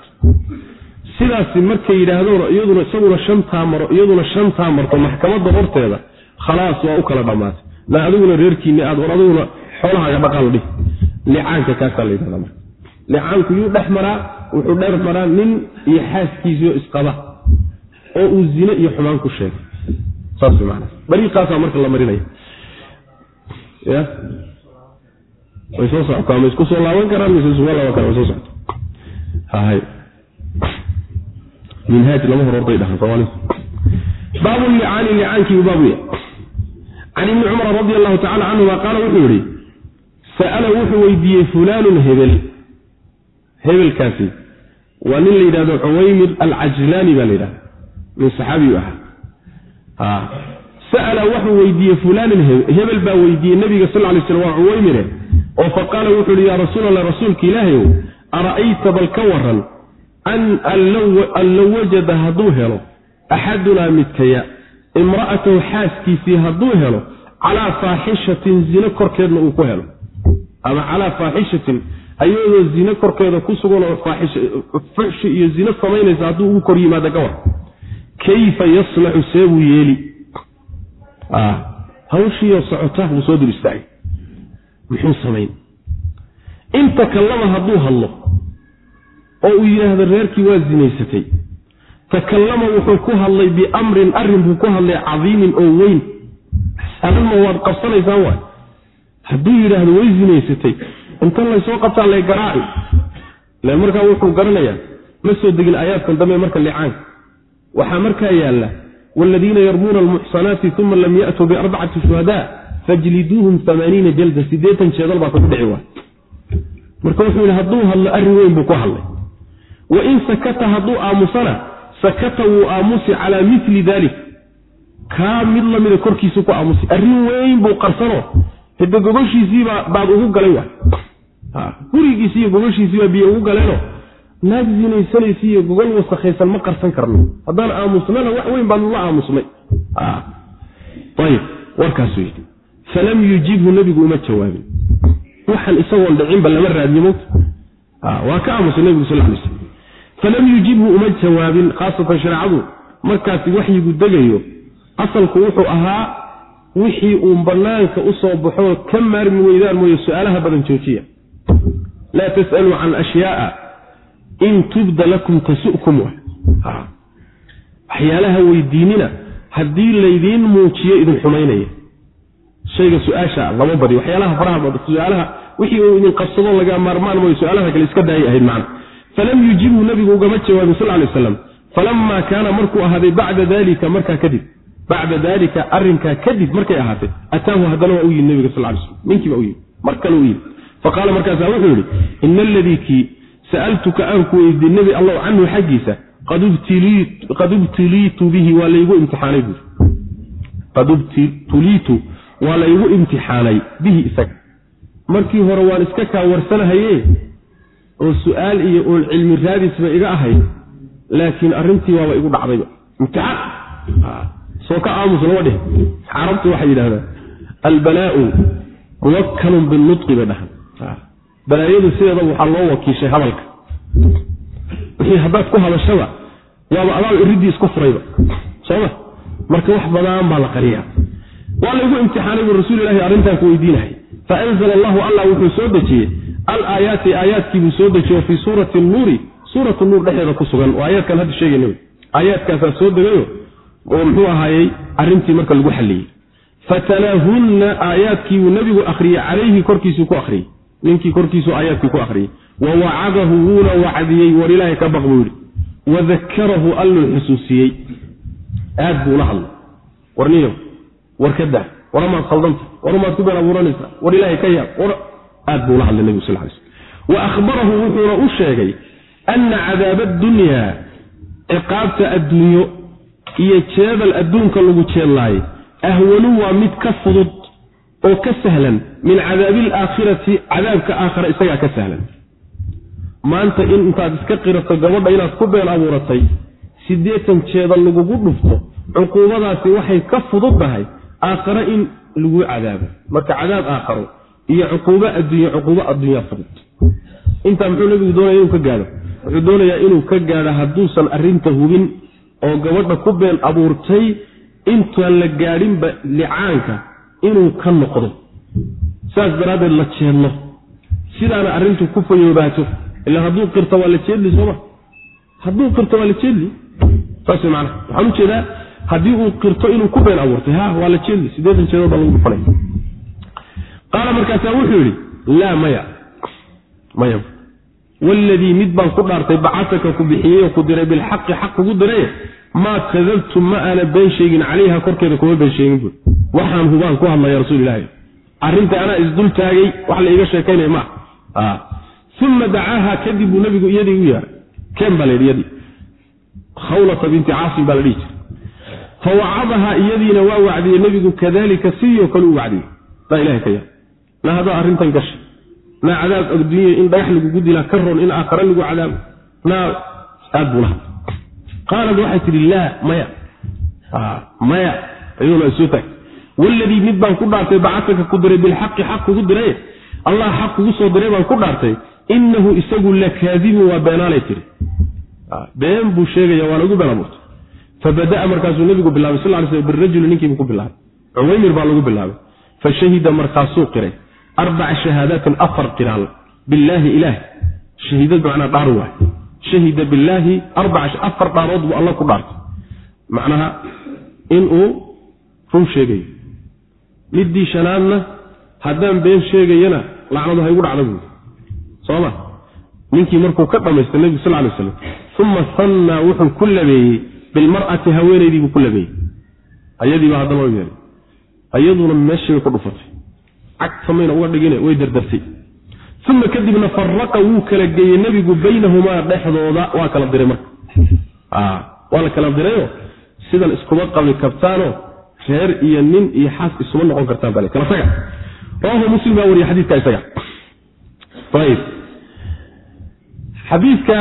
Sidaasi markay yidhaahdoon iyaduna isaguna shantaa maro iyaduna shantaa marto maxkamadda horteeda khalaas waa u kala dhammaatay. Ma adiguna reerkiinni aad war adiguna xoolahaaga dhaqan dhih licaanka kaasaa la yidhahda marka. Licaanku yuu dhex maraa wuxuu dheer maraa nin iyo xaaskiisiio isqaba oo uu zine iyo xumaan ku sheegay dariiqaasaa marka la marinaya ya? Way soo socotaa ma isku soo laaban karaan mise isuma laaban karaan soo socota hay. Minhaaj lama hor orday dhahan soomaalidu baabu licaani licaankii baabu ya. Can ibni cumar radi allahu tacala canhuma qaala wuxuu yihi sa'ala wuxuu weydiiyey fulaanun hebel. Hebelkaasi waa nin la yidhahdo cuwaymir alcajlaani baa la yidhahda min saxaabiyu ahaa sa'ala wuxuu weydiiyey fulaanan hebel baa weydiiyey nabiga sal lay slam waa cuwaymire oo fa qaala wuxuu yihi yaa rasuul allah rasuulka ilaahayow ara'ayta bal ka waran an allo wajada hadduu helo axadunaa midkaya imra'atahu xaaskiisii hadduu helo calaa faaxishatin zine korkeedna uu ku helo ama calaa faaxishatin ayadoo zine korkeeda ku sugan oo fuxshi iyo zine samaynaysa hadduu ugu kor yimaado gawar kayfa yasnacu seebuu yeeli? Hawshiiyo socota buu soo dur istaagay muxuu samayn? In takallama hadduu hadlo oo uu yidhaahdo reerkii waa zinaysatay takallama wuxuu ku hadlay biamrin arrin buu ku hadlay cadiimin oo weyn. Arrinma waad qabsanaysaan waay. Hadduu yidhaahdo way zinaysatay inta laysoo qabtaa lay garaaci. Ila markaa wuxuu garanayaa ma soo degin aayaadkan dambe marka licaanka waxaa markaa yaalla waaladiina yarmuuna almuxsanaati uma lam ya'tuu biarbacati shuhadaa fajliduuhum amaaniina jalda. Siddeetan jeedal baa kugu dhici waay marka wuxuu yidhi hadduu hadlo arrin weyn buu ku hadlay. Wa in sakata hadduu aamusana sakata wuu aamusi calaa mili dalik kaa mid lamida korkiisu ku aamusi. Arrin weyn buu qarsano. Hidda gogoshiisiibaa baad ugu galay wa gurigiisi iyo gogoshiisiibaa biyo ugu galeeno naag zinaysanaysa iyo gogol wasakhaysan ma qarsan karno. Haddaan aamusnana wax weyn baanu la aamusnay. Ayib. Warkaasuu yidhi falam yujibhu nebigu uma jawaabin. Waxaan isagoon dhicinba lama raadiyo mowta waa ka aamusay nebigu sal lay slam falam yujibhu uma jawaabin khaasatan shareecadu markaasi waxyigu degayo asalku wuxuu ahaa wixii uun bannaanka u soo baxoo ka maarmi weydaan mooye su'aalaha badan joojiya. Laa tas'aluu can ashyaaa in tubda lakum tasu'kum. Waxyaalaha weydiinina haddii laydiin muujiyo idin xumaynaya. Shayga su'aasha lama badi waxyaalaha faraha bad su'aalaha wixii uu idin qabsado laga maarmaan mooye su'aalaha kale iska daayay ahayd macna. Falam yujibhu nabigu ugama jawaabin sal lay aslam falamaa kaana markuu ahaaday bacda dalika markaa kadib. Bacda dalika arinkaa kadib markay ahaatay ataahu haddana waa u yimi nabiga sal lay slam ninkiiba u yimi mar kale u yimi faqaala markaasa wuxuu yidhi ina aladii kii sa'altuka aan ku weydiin nebi allahu canhu xaggiisa qad ubtuliitu bihi waa laygu imtixaanay buuri qad ubtuliitu waa laygu imtixaanay bihi isaga markii hore waan iska kaa warsanahaye oo su'aal iyo uun cilmi raadisba iga ahayd laakiin arrintii waaba igu dhacdayba imtixaan soo ka aamus lama dhih carabtu waxay yidhahdaan albalaau muwakkalun binutqi bay dhahan balaayadu sideeda waxaa loo wakiishay hadalka. Wixii haddaad ku hadashaba waaba adaaba iridii isku furayba. Sooma marka wax badan baa la qariyaa. Waa laygu imtixaanay buu rasuul ilahi arrintaan ku weydiinahay faanzla allahu allah wuxuu soo dejiyey. Alaayaati aayaadkiibuu soo dejiye fii suurati nuuri suurat nuur dhexdeeda ku sugan. Oo aayaadkan hadda sheegayna aayaadkaasaa soo degayo oo muxuu ahaayey arrintii marka lagu xalliyey. Fatalaahunna aayaadkiibuu nebigu akhriyey calayhi korkiisuu ku akhriyey ninkii korkiisu aayaadkii ku akhriyey wa wacadahu wuuna wacdiyey war ilaahay ka baq buu yidhi. Wadakarahu alluu xusuusiyey. Aad buu ula hadlay. Warniyo war ka dah waramaad khaldanta warumaad ku been abuuranaysaa war ilaahay ka yaab war aad buu ula hadlay nebigu sal lay slm wa akhbarahu wuxuuna u sheegay ana cadaaba addunyaa ciqaabta adduunyo iyo jeedal adduunka lagu jeedlaayay ahwanu waa mid ka fudud oo ka sahlan min cadaabi alaakhirati cadaabka aakhara isagaa ka sahlan. Maanta in intaad iska qirato gabadha inaad ku been abuuratay siddeetan jeedal lagugu dhufto cuquubadaasi waxay ka fudud tahay aakhare in lagu cadaabo. Marka cadaab aakharo iyo cuquubo adduunye cuquubo adduunya fudud. Intaa muxuu nabigu doonaya inuu ka gaadho? Wuxuu doonayaa inuu ka gaadho hadduusan arrinta hubin oo gabadha ku been abuurtay intaan la gaadhinba licaanka inuu ka noqdo. Saas daraaddeed la jeedlo sidaana arrintu ku fayoobaato ilaa hadduu qirto waa la jeedli sooma hadduu qirto waa la jeedli? Saas macana waxaan u jeedaa haddii uu qirto inuu ku been abuurtay ha waa la jeedli. Siddeetan jeedood baa lagu dhufanay qaala markaasaa wuxuu yidhi laa maya. Maya. Waladii mid baan ku dhaartay bacasaka ku bixiyey oo ku diray bilxaqi xaq kugu diray maa kadabtu ma aana been sheegin calayha korkeeda kuma been sheegin buui waxaan hubaan ku hadlaya rasuul ilahi arrinta anaa isdul taagay wax la iiga sheekaynaya ma uma dacaaha kadib buu nabigu iyadii u yeeray keen baa layidhi iyadii. Khawlata binti caasim baa la dhihi jiray. Fawacadahaa iyadiina waa wacdiyey nebigu kadalika sidii oo kale u wacdiyey baa ilahay ka yaab na haddaa arrintan gashay naa cadaab adduunya in dhagax lagugu dilaa ka roon in aakhare lagu cadaabo naa aad buu laha qaalad waxay tidhi laa maya. Maya ayuuna isoo taag waladii mid baan ku dhaartay bacasaka ku diray bilxaqi xaq kugu diray? Allah xaq kugu soo diray baan ku dhaartay. Inahu isagu lakaadibun waa beenaalay tiri been buu sheegaya waana ugu been abuurtay fabada'a markaasuu nebigu bilaabay sal ly sl birajuli ninkiibuu ku bilaabay. Cuwaymir baa lagu bilaabay. Fashahida markaasuu qiray. Arbaca shahaadaatin afar qiraal. Billaahi ilaah shahiidad macnaa dhaar waay shahida billaahi afar dhaarood buu alla ku dhaartay. Macnaha inuu run sheegayo middii shanaadna haddaan been sheegayana lacnadu haygu dhacda buui sooma ninkii markuu ka dhamaystay nebigu sal lay slam uma sannaa wuxuu ku labeeyey bilmar'ati haweenaydiibuu ku labeeyey. Ayadiibaa haddana u yeehay ayaduna meeshii bay ku dhufatay. Cagtamayna uga dhigine way dardartay uma kadibna faraqa wuu kala geeyey nebigu baynahumaa dhexdooda. Waa kala diray marka. Waa la kala dirayo. Sidan iskuma qabi kartaanoo reer iyo nin iyo xaas isuma noqon kartaan bale. Kala taga rawahu muslim baa wariye xadiidka isaga. Ayib xadiidka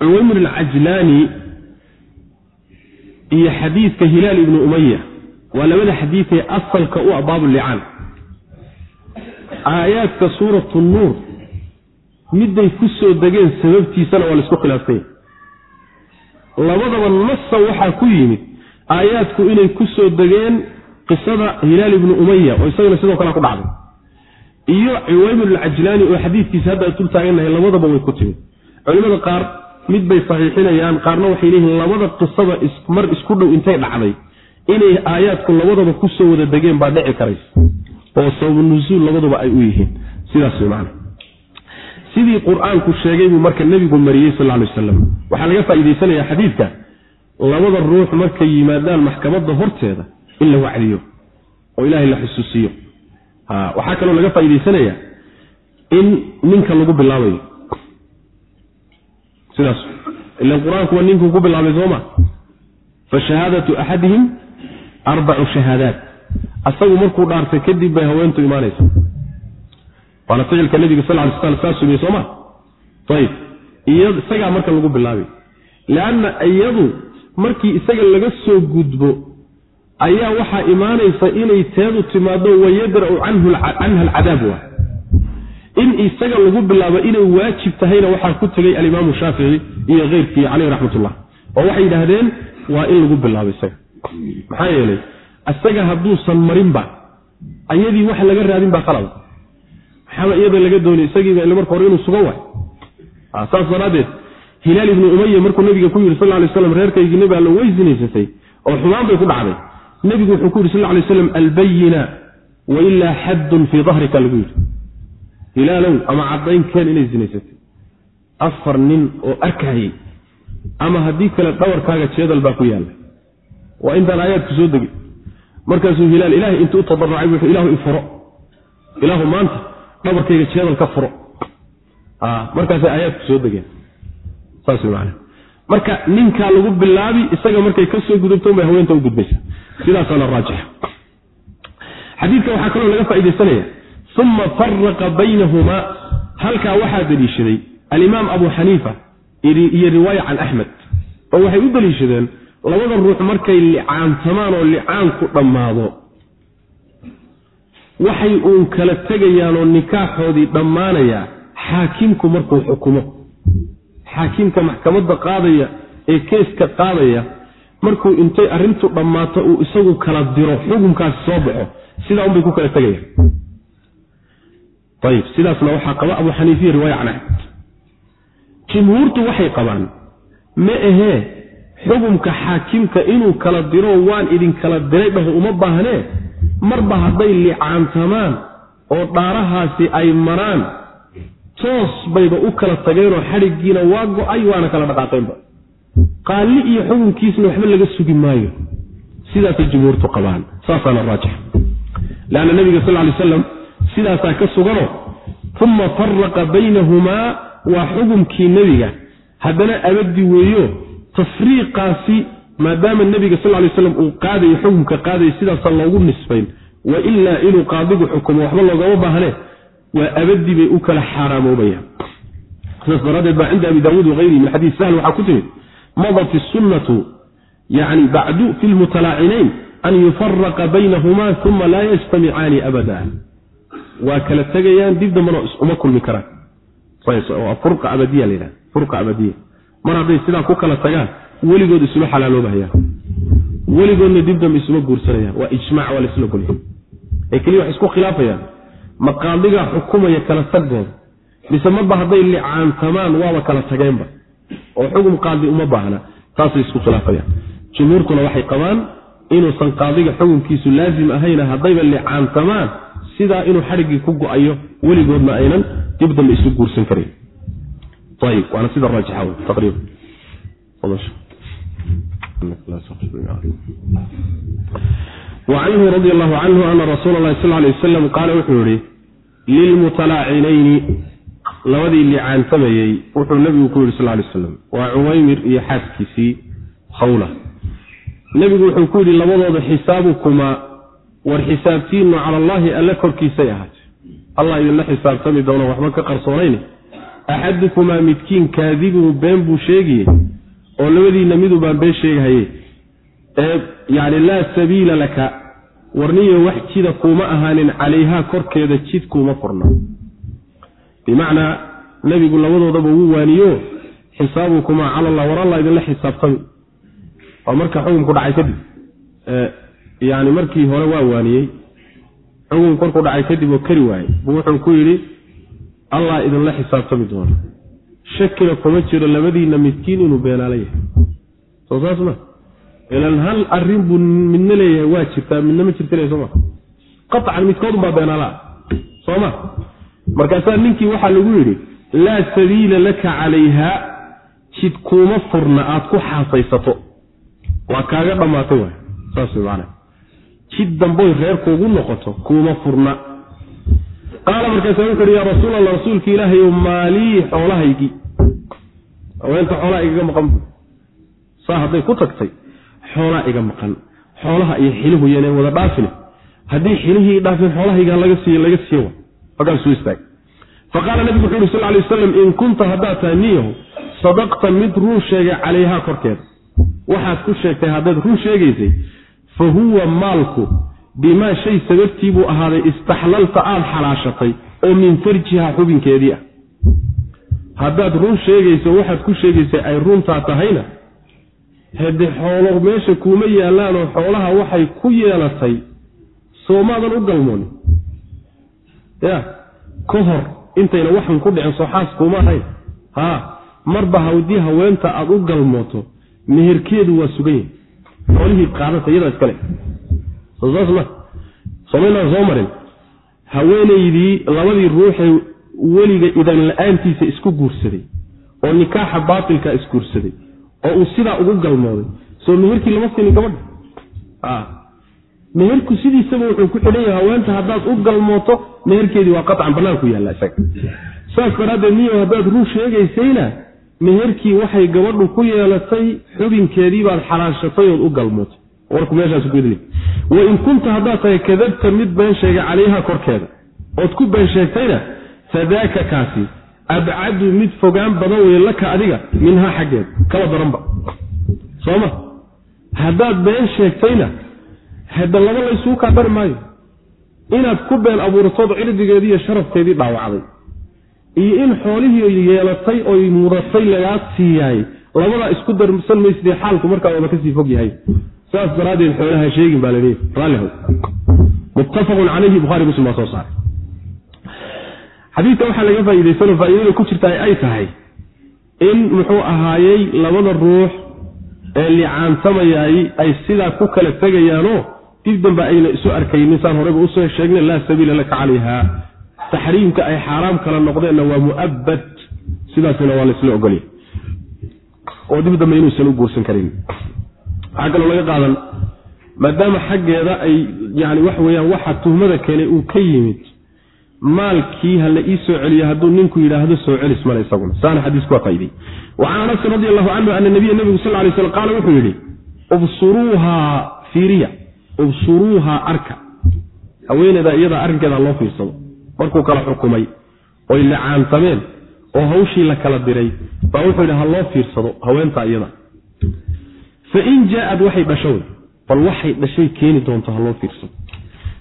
cuwaymir alcajlaani iyo xadiidka hilaal ibnu umaya waa labada xadiidee asalka u ah baabulicaan aayaadka suuratu nuur midday ku soo degeen sababtiisana waa la isku khilaafsanya labadaba nasa waxaa ku yimid aayaadku inay ku soo degeen qisada hilaal ibnu umaya oo isagana sidoo kale ku dhacday. Iyo ciwaymir alcajlaani oo xadiidkiisa hadda dul taagannahay labadaba way ku timid. Culimada qaar mid bay saxiixinayaan qaarna waxay leeyihiin labada qisada mar isku dhow intay dhacday inay aayaadku labadaba ku soo wada degeen baa dhici karaysa oo sababu nusuul labaduba ay u yihiin. Sidaas way macana sidii qur'aanku sheegay buu marka nebigu mariyey sal lay wasalam waxaa laga faa'iidaysanayaa xadiidka. Labada ruux markay yimaadaan maxkamadda horteeda in la wacdiyo oo ilaahay la xusuusiyo. Waxaa kaloo laga faa'iidaysanayaa in ninka lagu bilaabayo. Sidaas. Ilan qur'aankuwa ninkuu ku bilaabay sooma fa shahaadatu axadihim arbacu shahaadaat asagu markuu dhaartay kadib bay haweentu imaanaysa waana ficilka nabiga sal ly slam saa sugiyey sooma ayib isagaa marka lagu bilaabay. Leanna iyadu markii isaga laga soo gudbo ayaa waxaa imaanaysa inay teedu timaado wayadra'u canha alcadaab wa in isaga lagu bilaabo inay waajib tahayna waxaa ku tegay alimaamu shaafici iyo keyrkii caleyh raxmatullah oo waxay yidhaahdeen waa in lagu bilaabo isaga. Maxaa yeelay isaga hadduusan marinba ayadii wax laga raadin baa qalada maxaaba iyada laga doonay isagiiba il marka hore inuu sugan waay. Saas daraaddeed hilaal ibnu umaya markuu nabiga ku yidhi sal lay slam reerkaygii nebi alla way zinaysatay oo xumaan bay ku dhacday. Nebigu wuxuu ku yidhi sal lay slam albayina wailaa xaddun fii dahrika lagu yidhi. Hilaalow ama caddaynkeen inay zinaysatay. Afar nin oo arkayay ama haddii kale dhawarkaaga jeedal baa ku yaalla waa intaan aayaadku soo degay markaasuu hilaal ilahay intuu tadaracay wuxuu ilahu ifuro ilaahu maanta dhabarkayga jeedal ka furo. Markaasay aayaadku soo degeen. Saas man marka ninkaa lagu bilaabi isaga markay ka soo gudubto bay haweenta u gudbaysa sidaasaana raajixa. Xadiidka waxaa kaloo laga faaidaysanaya uma faraqa baynahumaa halkaa waxaa daliishaday alimaam abu xaniifa iyo riwaaya can axmed oo waxay u daliishadeen labada ruux markay licaantamaan oo licaanku dhammaado waxay uun kala tegayaanoo nikaaxoodii dhammaanayaa xaakimku markuu xukumo. Xaakimka maxkamadda qaadaya ee keeska qaadaya markuu intay arrintu dhammaato uu isagu kala diro xukunkaasi soo baxo sidaa unbay ku kala tegayaan. Ayib sidaasna waxaa qaba abu xaniifiya riwaaya can axmed jumhuurtu waxay qabaan ma ahee xukumka xaakimka inuu kala diro waan idinkala diray dhaho uma baahnee marba hadday licaantamaan oo dhaarahaasi ay maraan toos bayba u kala tageenoo xadhiggiina waa go'ay waana kala dhaqaaqeenba. Qaalli iyo xukunkiisna waxba laga sugi maayo. Sidaasay jumhuurtu qabaan. Saasaana raajix. Leanna nabiga sal lay slam sidaasaa ka suganoo uma faraqa baynahumaa waa xukumkii nebiga. Haddana abadi weeyo tafriiqaasi maadaama nebiga sal lay slam uu qaadayo xukumka qaadayo sidaasa loogu nisbayn wa ilaa inuu qaadigu xukumo waxba loogama baahnee waa abadi bay u kala xaaraamoobayaan sidaas daraaddeed baa cinda abi daawuud wagayrihi min xadiis sahl waxaa ku timid madat isunnatu yani bacdu fi lmutalaacinayn an yufaraqa baynahuma uma laa yajtamicaani abada waa kala tegayaan dib dambana uma kulmi karaan. Fura abadiya la yidhahda furqa abadiya mar hadday sidaa ku kala tagaan weligood isuma xalaaloobahayaan weligoodna dib dambe isuma guursanayaan. Waa ijmac waa laisla golya ee keliya wax isku khilaafayaan. Ma qaadigaa xukumaya kala tagooda mise marba hadday licaantamaan waaba kala tageenba. Oo xukun qaadi uma baahna. Taasay isku khilaafayaan. Jumhuurtuna waxay qabaan inuusan qaadiga xukunkiisu laazim ahayna haddayba licaantamaan sidaa inuu xadhiggii ku go'ayo weligoodna aynan dib dambe isu guursan karayn ayib waana sida raajixa w taqriiban wacanhu radi allahu canhu ana rasuula allahi sal lay wasalam qaala wuxuu yihi lilmutalaacinayni labadii licaantamayey wuxuu nebigu ku yidhi sal ly slam waa cuwaymir iyo xaaskiisii khawla nebigu wuxuu ku yidhi labadooda xisaabukumaa war xisaabtiinnu cala allaahi alle korkiisay ahaatee allah idinla xisaabtami doono waxba ka qarsoonayne axadukumaa midkiin kaadibun been buu sheegayey oo labadiinna midubaan been sheegahaye ee yani laa sabiila laka warniyo wax jida kuuma ahaanin calayhaa korkeeda jid kuuma furna bimacnaa nebigu labadoodaba wuu waaniyo xisaabukumaa cala allah war allah idinla xisaabtami waa marka xukunku dhacay kadib yani markii hore waa waaniyey xukunku korkuu dhacay kadib oo kari waayey buu wuxuu ku yidhi allah idinla xisaabtami doono shakina kuma jiro labadiinna midkiin inuu beenaala yahay. Soo saas ma. Ilan hal arrin buu midna leeyahay waa jirtaa midna ma jirta soma qacan midkoodunbaa beenaalaa soo ma. Markaasaa ninkii waxaa lagu yidhi laa sabiila laka calayha jid kuuma furna aad ku xaasaysato. Waa kaaga dhammaatay waay. Saas way maanaa jid damboy reerkuugu noqoto kuuma furna qaala markaasa wuxu uhi yaa rasuul allah rasuulka ilaahayow maalii xoolahaygii. Haweenta xoolaha igaga maqan bu saa hadday ku tagtay xoolaa iga maqan. Xoolaha iyo xiluhu yaneen wada dhaafine haddii xilihii dhaafin xoolahayga laga siiy laga siiy halkaasuu istaag faqaala nabigu wuxu uhi sal lay wasalam in kunta haddaad tahay niyahu sadaqta mid run sheegay calayhaa korkeeda. Waxaad ku sheegtay haddaad run sheegaysay fa huwa maalku bimaa shay sababtii buu ahaaday istaxlalta aada xalaashatay oo min farjiha xubinkeedii ah. Haddaad run sheegayso waxaad ku sheegaysay ay runtaa tahayna hade xoolo meesha kuuma yaallaanoo xoolaha waxay ku yeelatay soomaadan u galmooni ya ka hor intayna waxan ku dhicin soo kuuma ahayn. Haa marba hawdii haweenta aada u galmooto meherkeedu waa sugan yahay. Xoolihii qaadata iyadaa iskale soo somaynaan soo marin haweenaydii labadii ruuxee weliga idan la'aantiisa isku guursaday oo nikaaxa baatilka isguursaday oo uu sidaa ugu galmooday. Soo meherkii lama sinin gabadha meherku sidiisaba wuxuu ku xidhan yahay haweenta haddaad u galmooto meherkeedii waa qacan banaanku yaalla isaga. Saas daraaddeed niyo haddaad run sheegaysayna meherkii waxay gabadhu ku yeelatay xubinkeedii baad xalaashatay ood u galmootay warku meeshaas kudli wain kunta haddaad tahay kadabta mid been sheegay calayha korkeeda ood ku been sheegtayna fadaaka kaasi abcadu mid fogaan badan wey laka adiga minhaa xaggeeda kaba daranba. Sooma? Haddaad been sheegtayna hadda laba laysuu kaa dari maayo. Inaad ku been abuuratood cirdigeedii iyo sharafkeedii dhaawacday. Iyo in xoolihii yeelatay oy mudatay lagaa siiyaay labadaa isku darsan maysdee xaalku markaa wada ka sii fog yahay saas daraaddeed xoolaha sheegin baa laleeyahy raallihow muttafaqun calayhi buhari muslim baa soo saaray. Xadiidka waxaa laga faa'iidaysanoo faa'iidada ku jirta ay tahay in muxuu ahaayey labada ruux ee licaantamayay ay sidaa ku kala tegayaanoo dib dambe ayna isu arkaynin saan horeyba u soo sheegnay laa sabiila laka calayha. Taxriimka ay xaaraam kala noqdeenna waa mu'abad sidaasna waa laysla ogolya oo dib dambe inuusan u guursan karin waxaa kaloo laga qaadan maadaama xaggeeda ay yani waxa weyaan waxa tuhmada keenay uu ka yimid maalkii ha la ii soo celiyo hadduu ninku yidhaahdo soo celis male isaguna. Saana xadiisku waa faaidey wa can anasin radi allahu canhu ana nabiya nebigu sal lay slam qaala wuxuu yidhi ubsuruuhaa fiiriya ubsuruuhaa arka. Haweeneyda iyadaa arrinkeeda ha loo fiirsado. Markuu kala xukumay oy lacaantameen oo hawshii la kala diray baa wuxuu yidhi ha loo fiirsado haweentaa iyada fain jaaad waxay dhasho bal waxay dhashay keeni doonto ha loo fiirsado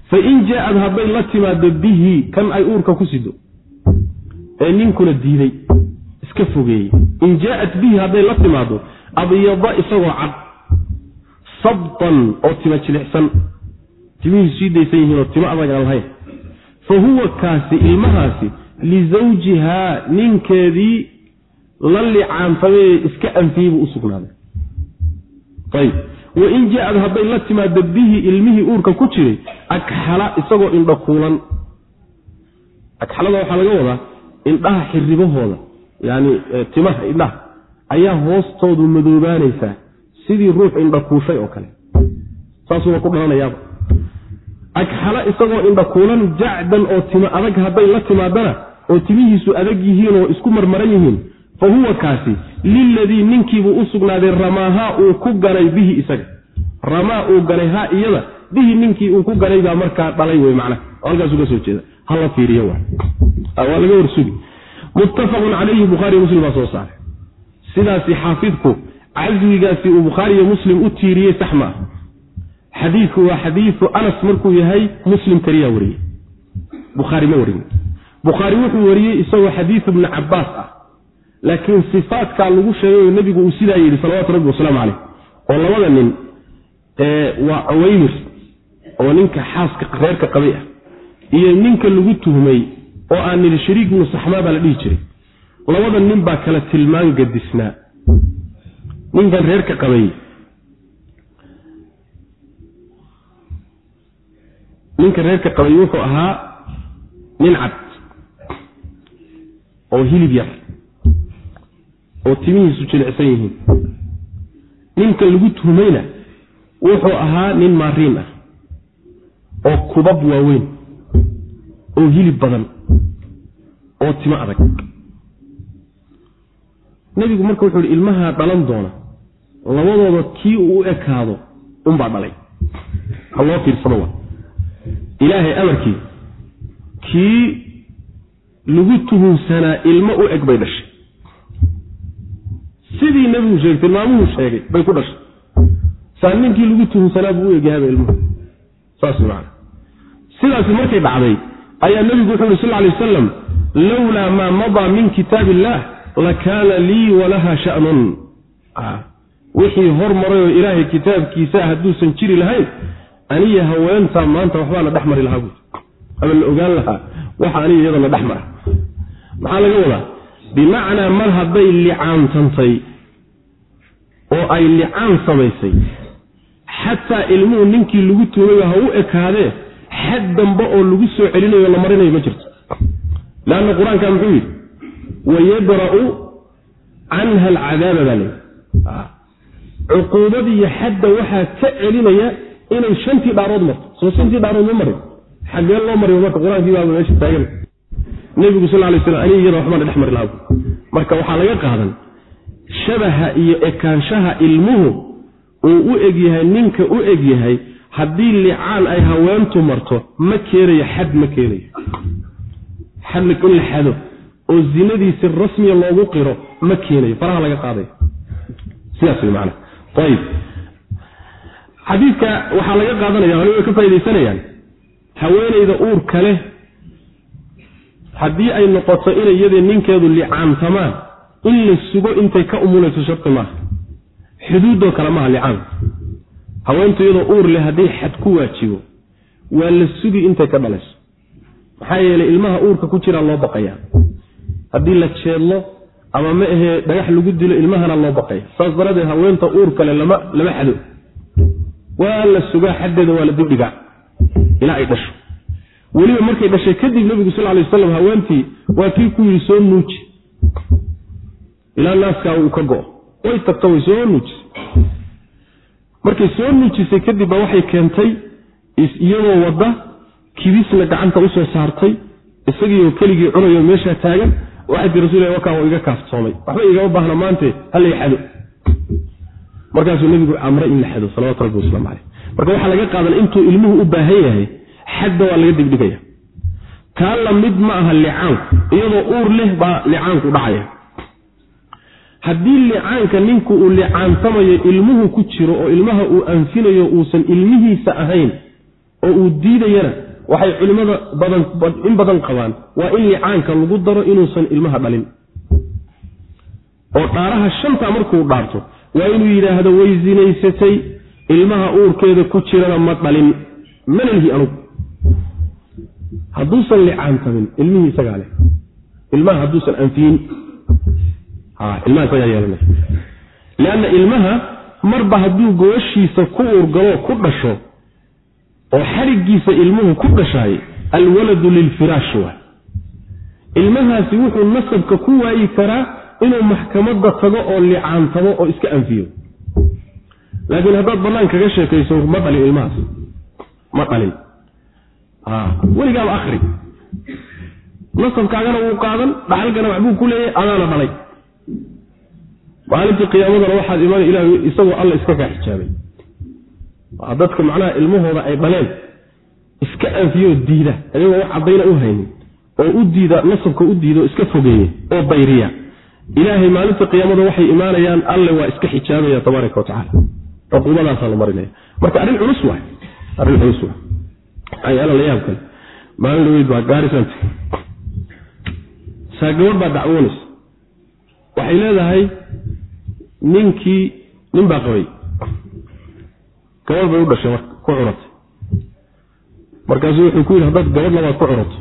fain jaaad hadday la timaado bihi kan ay uurka ku sido ee ninkuna diiday iska fogeeyey in jaaat bihi hadday la timaado abyada isagoo cad sabtan oo tima jilicsan timihii sii daysan yihiin oo timo adag aan lahayn fa huwa kaasi ilmahaasi lisawjihaa ninkeedii la licaantamee iska anfiyey buu u sugnaaday wain jaaad hadday la timaado bihi ilmihii uurka ku jiray agxala isagoo indha kuulan. Agxalada waxaa laga wadaa indhaha xiribahooda yani timaha indhaha ayaa hoostoodu madoobaanaysaa sidii ruux indha kuushay oo kale. Saasuuba ku dhalanayaaba agxala isagoo indha kuulan jacdan oo timo adag hadday la timaadana oo timihiisu adag yihiin oo isku marmaran yihiin fa huwa kaasi liladii ninkiibuu u sugnaaday ramaahaa uu ku ganay bihi isaga. Ramaa uu ganay haa iyada bihi ninkii uu ku ganay baa markaa dhalay wey macnaha. Halkaasu ka soo jeeda. Hala fiiriyo waa. Laga warsugi. Muttafaqun calayhi bukhaariyo muslim baa soo saaray. Sidaasi xaafidku caswigaasi uu bukhaariyo muslim u tiiriyey sax ma ah xadiidku waa xadiidu anas markuu yahay muslim keliyaa wariyey. Bukhaari ma warin bukhaari wuxuu wariyey isagoo xadiidu bni cabaas ah laakiin sifaatkaa lagu sheegay oo nebigu uu sidaa yidhi salawatu rabbi wasalaamu caleyh oo labada nin waa cuwaymir oo ninka xaaska reerka qabay ah iyo ninka lagu tuhmay oo aan nidhi shariik ibnu saxmaa baa la dhihi jiray. Labada nin baa kala tilmaan gadisnaa. Ninkan reerka qabay ninka reerka qabay wuxuu ahaa nin cad oo hilib yar oo timihiisu jilicsan yihiin. Ninka lagu tuhmayna wuxuu ahaa nin maariin ah oo kubab waaweyn oo hilib badan oo timo adag. Nebigu marka wuxuu ihi ilmahaa dhalan doona labadooda kii uu u ekaado unbaa dhalay. Ha loo fiirsado wa ilaahay amarkii kii lagu tuhunsanaa ilmo u eg bay dhashay sidii nebigu sheegay tilmaamuhu sheegay bay ku dhashay. Saa ninkii lagu tuhunsanaa buu u egyahaaba ilmuhu saas maana sidaasi markay dhacday ayaa nebigu wuxu uhi sal ly wasalam lowlaa maa madaa min kitaab illah lakaana lii walaha shanun. Wixii hormaray oo ilaahay kitaabkiisa hadduusan jiri lahayn aniya haweentaa maanta waxbaa la dhex mari lahaa buui ama la ogaan lahaa waxa aniga iyada la dhex mara maxaa laga wadaa bimacnaa mar hadday licaantantay oo ay licaan samaysay xataa ilmuhu ninkii lagu tuumayo ha u ekaadee xad dambe oo lagu soo celinayo la marinayo ma jirto. Leanna qur'aanka muxuu yidhi wayadra'u canha alcadaaba baa leyi cuquubadiiyo xadda waxaa ka celinaya inay shantii dhaarood marto. Soo shantii dhaarood ma marin xaggee loo mariyo marka qur'aankii baaba meesha taagan nebigu sal lay slam aniga iyada waxbaan dhex mari lahaa marka waxaa laga qaadan shabaha iyo ekaanshaha ilmuhu uu u egyahay ninka u egyahay haddii licaan ay haweentu marto ma keenayo xad ma keenayo xad in la xado oo zinadiisi rasmiya loogu qiro ma keenayo faraha laga qaadayo sidaas way maana ayib xadiidka waxaa laga qaadanaya hore way ka faa'idaysanayaan haweenayda uurka leh haddii ay noqoto inay iyadee ninkeedu licaantamaan in la sugo intay ka umulayso sharti maaha. Xuduuddoo kale maaha licaanku haweentu iyadoo uur leh haddii xad ku waajibo waa la sugi intay ka dhalayso. Maxaa yeelay ilmaha uurka ku jiraa loo baqayaa haddii la jeedlo ama ma ahee dhagax lagu dilo ilmahana loo baqaya. Saas daradeed haweenta uur kale lama lama xado. Waa la sugaa xaddeeda waa la dibdhigaa ilaa ay dhasho weliba markay dhashay kadib nebigu sal lay waslam haweentii waa kii ku yidhi soo nuuji ilaa naaskaa uu ka go-o way tagto way soo nuujisay markay soo nuujisay kadibba waxay keentay iyadoo wadda kibisna gacanta u soo saartay isagiioo keligii cunayo meeshaa taagan waxay tii rasul wakaa waa iga kaaftoomay. waxba igama baahna maante halay xado markaasuu nebigu amray in la xado salawatu rabbi waslamu caleyh marka waxaa laga qaadan intuu ilmuhu u baahan yahay xadda waa laga dibdhigaya taa la mid ma aha licaanku iyadoo uur leh baa licaanku dhacaya. Haddii licaanka ninku uu licaantamayo ilmuhu ku jiro oo ilmaha uu anfinayo uusan ilmihiisa ahayn oo uu diidayana waxay culimmada badan in badan qabaan waa in licaanka lagu daro inuusan ilmaha dhalin. Oo dhaaraha shanta markuu dhaarto waa inuu yidhaahdo way zinaysatay ilmaha uurkeeda ku jirana ma dhalin. Lihi anugu hadduusan licaantamin ilmihii isagaa leh. Ilmaha hadduusan anfiyin ilmaha isagaa yeelanay leanna ilmaha marba hadduu gobashiisa ku uurgalo ku dhasho oo xadhiggiisa ilmuhu ku dhashaay alwaladu lilfiraash waa ilmahaasi wuxuu nasabka ku waayi karaa inuu maxkamadda tago oo licaantamo oo iska anfiyo. Laakiin haddaad bannaan kaga sheekayso ma dhalin ilmahaas. Ma dhalin weligaaba akri nasabkaagana wuu qaadan dhaxalkana waxbuu ku leeyahay adaana dhalay maalintii qiyaamadana waxaad imaan ilah isagoo alla iska kaa xijaabay. Dadka macnaha ilmahooda ay dhaleen iska anfiyoo diida ayagoo wax caddayna u haynin. Oo u diida nasabka u diida iska fogeeya oo bayriya ilaahay maalinta qiyaamada waxay imaanayaan alle waa iska xijaabaya tabaaraka watacaala cuquubadaasaa la marinaya. Marka arrin culus waay. Arrin culus waay ayaala la yaab kale maalin dhaweyd baa gaarisanti saa gabadh baa dacwoonaysa waxay leedahay ninkii nin baa qabay. Gabadh bay u dhashay marka ku curatay markaasuu wuxuu ku yidhi haddaad gabadh labaad ku curato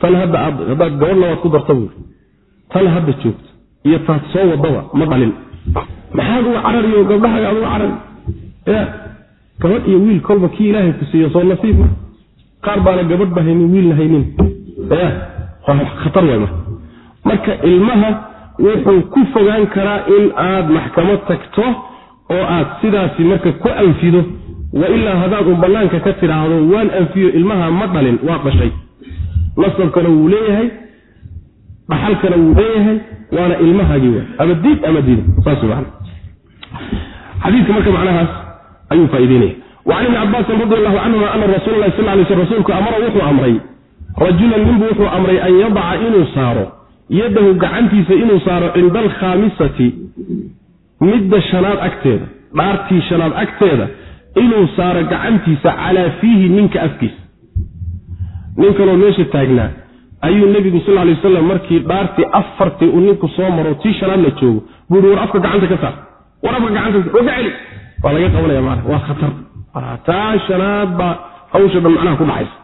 tan hadda aad haddaad gabadh labaad ku darta buuri tan hadda joogto iyo taad soo wadaba ma dhalin. Maxaad uga carariyo gabdhahaga aad uga carari gabadh iyo wiil kolba kii ilaahay ku siiyo soo nasiib ma. Qaar baana gabadh ba haynin wiilna haynin marka ilmaha wuxuu ku fogaan karaa in aad maxkamad tagto oo aad sidaasi marka ku anfido wa ilaa haddaad un bannaanka ka tidhaahdo waan anfiyo ilmaha ma dhalin waa dhashay. Nasabkana wuu leeyahay dhaxalkana wuu leeyahay waana ilmahaagii ama diid ama diida ayuu faa'ideynaya wacan ibni cabaasin radi allahu canhuma ana rasuula lahi sal lay sl rasuulku amara wuxuu amray. Rajulan ninbu wuxuu amray an yadaca inuu saaro yadahu gacantiisa inuu saaro cinda alkhaamisati midda shanaad agteeda dhaartii shanaad agteeda inuu saaro gacantiisa calaa fiihi ninka afkiisa. Nin kaloo meesha taagnaa ayuu nebigu sal lay wasalam markii dhaartii afartii uu ninku soo maro tii shanaad la joogo buuhi war afka gacanta ka saar war afka gacanta oga celi waa laga qabanaya maana waa khatar. Taa shanaad baa hawsha dhan macnaha ku dhacaysa.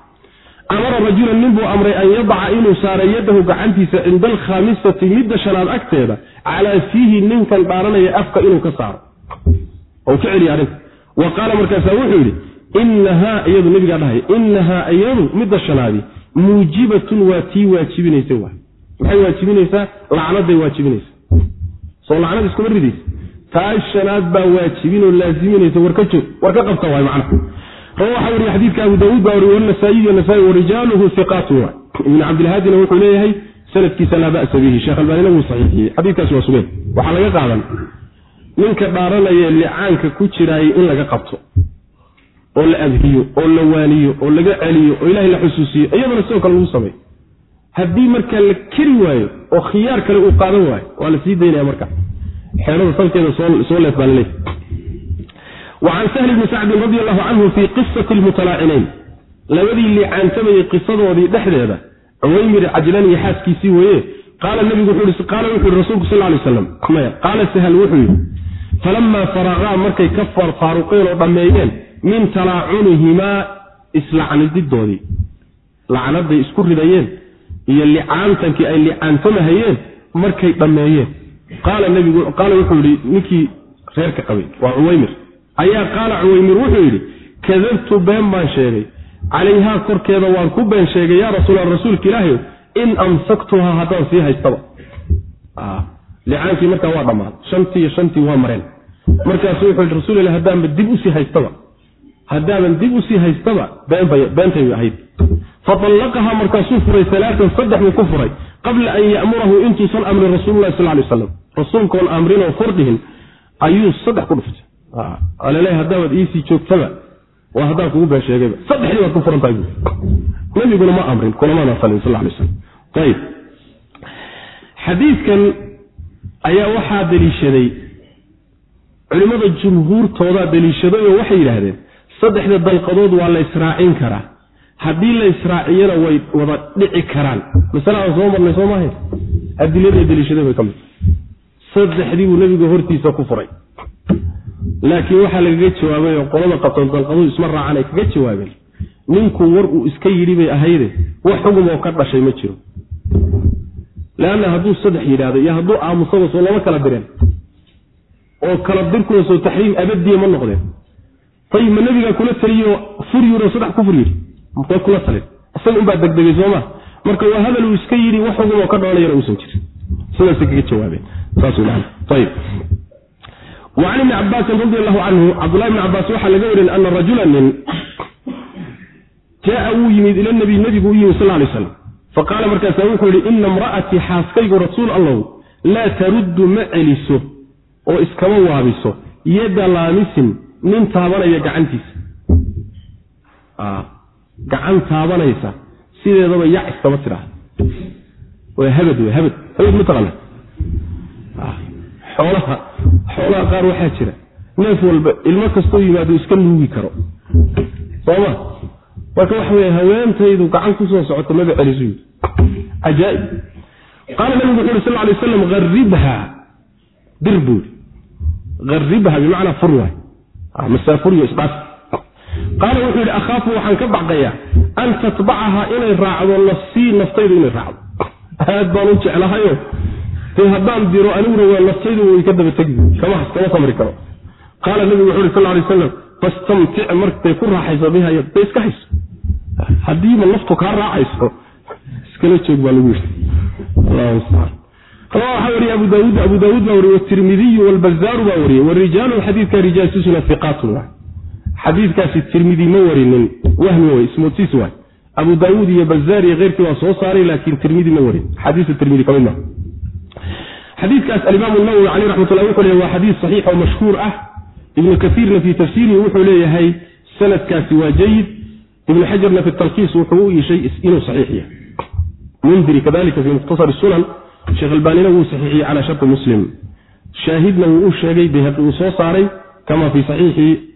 Amara rajulan nin buu amray an yadaca inuu saara yadahu gacantiisa cinda alkhaamisati midda shanaad agteeda calaa fiihi ninkan dhaaranaya afka inuu ka saaro. Ou ka celiya arrinta. Wa qaala markaasaa wuxuu yidhi inahaa iyadu nabigaa dhahay inahaa iyadu midda shanaadi muujibatun waa tii waajibinaysa wa maxay waajibinaysaa? Lacnaday waajibinaysa soo lacnad iskuma ridaysa taa shanaad baa waajibinoo laaziminaysa warka joog war ka qabta waay rawa waxaa wariye xadiidka abu daawuud baa wariye wanasaa'iy nasaa-i warijaaluhu hiqaatun waay. Ibnu cabdilhaadina wuxuu leeyahay sanadkiisa laa ba'sa bihi. Sheekh albaanina wuu saxiixiyey. Xadiidkaasi waa sugeen. Waxaa laga qaadan. Ninka dhaaranaya licaanka ku jiraayay in laga qabto oo la adhiyo oo la waaniyo oo laga celiyo oo ilahay la xusuusiyo iyadana sidoo kale lagu sameyo haddii markaa la keri waayo oo khiyaar kale uu qaadan waayo waa la sii daynaya marka xeerada salkeeda soo leef baa laleeyahy wacan sahli bni sacdin radi allahu canhu fii qisati lmutalaacinayn labadii liicaantamayey qisadoodii dhexdeeda cuwaymir cajlan iyo xaaskiisii weeye qaala nabigu qaala wuxu yihi rasulku sal lay slam maya qaala sahal wuxuu yidhi falamaa faraqaa markay ka faaruqeen oo dhammeeyeen min talaacunihimaa islacnididoodii lacnaday isku ridayeen iyo licaantankii ay licaantamahayeen markay dhammeeyeen qaala wuxuu yidhi ninkii reerka qabay waa cuwaymir. Ayaa qaala cuwaymir wuxuu yidhi kadabtu been baan sheegay. Calayhaa korkeeda waan ku been sheegay yaa rasuula rasuulka ilaahay in amsaktuhaa haddaan sii haystaba. Licaankii markaa waa dhammaaday shantii iyo shantii waa mareen. Markaasu wuxuu yidhi rasul ilah haddaanba dib u sii haystaba. Haddaaban dib u sii haystaba beentay ahayd faallaqahaa markaasuu furay alaatan saddex ku furay qabla an ya'murahu intuusan amrin rasuululahi sal lay aslam rasuulkoon amrinoo kordhihin ayuu saddex ku dhuftay alele haddaabaad iisii joogtaba waa haddaan kugu been sheegayba saddexdii baad ku furan tahay bu nabiguna ma amrin kulamana salin sal lay slam ayib xadiidkan ayaa waxaa deliishaday culimmada jumhuurtoodaa deliishaday oo waxay yidhaahdeen saddexda dalqadood waa la israacin karaa haddii la israaciyana way wada dhici karaan. Masale aan soo marnay soo maahayn adiladay deliishaday bay ka mid saddexdii buu nebiga hortiisa ku furay. Laakiin waxaa lagaga jawaabay oo qolada qabtan dalqaduhu isma raacan ay kaga jawaabeen ninku war uu iska yidhi bay ahayde wax xugum oo ka dhashay ma jiro. Leanna hadduu saddex yidhaahdo iyo hadduu aamusaba soo lama kala direen oo kala dirkuna soo taxriim abadiya ma noqdeen. Ayib ma nabigaa kula taliyo fur yiro saddex ku fur mkee kula talin. Isaga unbaa degdegay sooma marka waa hadal uu iska yidhi wax xugum oo ka dhalanayana uusan jirin. Sidaasay kaga jawaabeen. Wacan ibni cabaasin radi allahu canhu cabdullahi bni cabaas waxaa laga warin ana rajula nin jaaa wuu yimid ila nabiy nebigu u yimid sal lay slam faqaala markaasa wuxuu yihi ina imra'atii xaaskaygu rasuul allow laa taruddu ma celiso oo iskama waabiso yadda laamisin nin taabanaya gacantiisa gacan taabanaysa sideedaba yac iskama tidhaahda waa habad wey habad. Habad mataqaana xoolaha xoolaha qaar waxaa jira. Neef walba ilmo kastoo yimaado iska nuugi karo. Sooma? Marka waxa wey haweentaydu gacan ku soo socota maba celisu yii cajaaib. Qaala nabigu wuxu uri sal lay aslam aribha dir buu yii aribha bimacnaa fur waay. Masaafuriyo isdhaaf qaala wuxuu yidhi akhaafu waxaan ka baqayaa an tatbacaha inay raacdo nafsii naftaydu inay raacdo. Aad baan u jeclahayo. Dee haddaan diro aniguna waa naftaydu way ka daba tegi kama samri karo. Qaala nabigu wuxu uri sal lay aslam fastamtic martay ku raaxayso biha day iska hayso. Haddiiba naftu kaa raacayso iskala joog baa lagu yidhi. Waxaa wariye abu daauud abu daauud baa wariye watirmidiyu walbazaaru baa wariyey. Warijaalu xadiidka rijaasisuna iqaatun waay xadiidkaasi tirmidi ma warinin wahmi way ismoodsiis waay abu daauud iyo bazaar keyrkii waa soo saaray laakiin tirmidi ma warin. Xadiisu tirmidi ka mid ma xadiidkaas alimaamu nawowi caleyh raxmatullah wuxuu leeyahy waa xadiis saxiix oo mashhuur ah. Ibnu kaiirna fii tafsiirihi wuxuu leeyahay sanadkaasi waa jayid ibnu xajarna fi talkiis wuxuu u iishay inuu saxiix yahay mundiri kadalika fii mukhtasar sunan sheekh albaanina wuu saxiixiyey cala sharti muslim. Shaahidna wuu u sheegay bayhaqi uu soo saaray kama fii saxiixi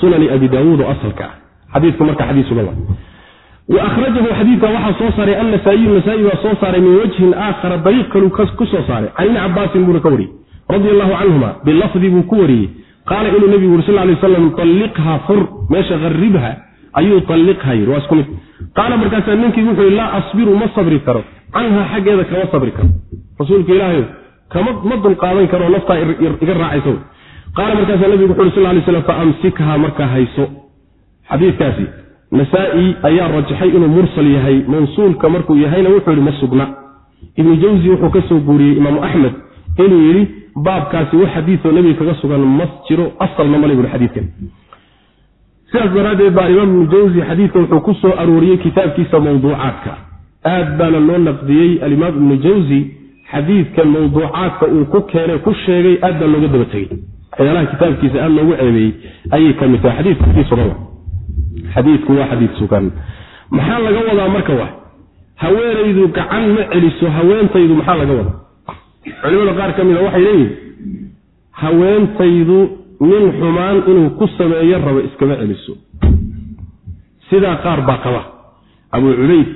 sunani abi daawuud oo asalka ah. Xadiidku marka xadiis sugan wa akhrajahu xadiidka waxaa soo saaray annasaa'iyu nasaa-i baa soo saaray min wajhin aakhara dariiq kaluu ku soo saaray. Can ibni cabaasin buuna ka wariyey. Radi allahu canhuma bilafdi buu ku wariyey. Qaala inuu nebigu uri sal lay waslam alliqha fur meesha haribha ayuu alliqha yidhi waa isku mid. Qaala markaasaa ninkii wuxuu yidhi laa asbiru ma sabri karo. Canha xaggeeda kama sabri karo. Rasuulka ilaahay kama ma dulqaadan karo naftaa iga raacaysa qaala markaasaa nabigu wuxu uri sal lay slam faamsikha markaa hayso. Xadiidkaasi nasaa-i ayaa rajaxay inuu mursal yahay mansuulka markuu yahayna wuxuu yihi ma sugna. Ibnu jawsi wuxuu ka soo guuriyey imaamu axmed inuu yidhi baabkaasi wax xadiioo nebiga kaga sugan ma jiro asalna male buri xadiidkan. Sidaas daraaddeed baa imaam ibnu jawsi xadiidka wuxuu ku soo arooriyey kitaabkiisa mawduucaadka. Aad baana loo naqdiyey alimaam ibnu jawsi xadiidkan mawduucaadka uu ku keenay ku sheegay aad baa looga daba tegey waxyaalaha kitaabkiisa aad loogu ceebeeyey ayay ka mid tahay. Sugan xadiidku waa xadiid sugan. Maxaa laga wadaa marka wa haweenaydu gacan ma celiso haweentaydu maxaa laga wadaa? Culimada qaar ka mida waxay leeyihiin haweentaydu nin xumaan inuu ku sameeyo rabo iskama celiso. Sidaa qaar baa qaba. Abuu cubayd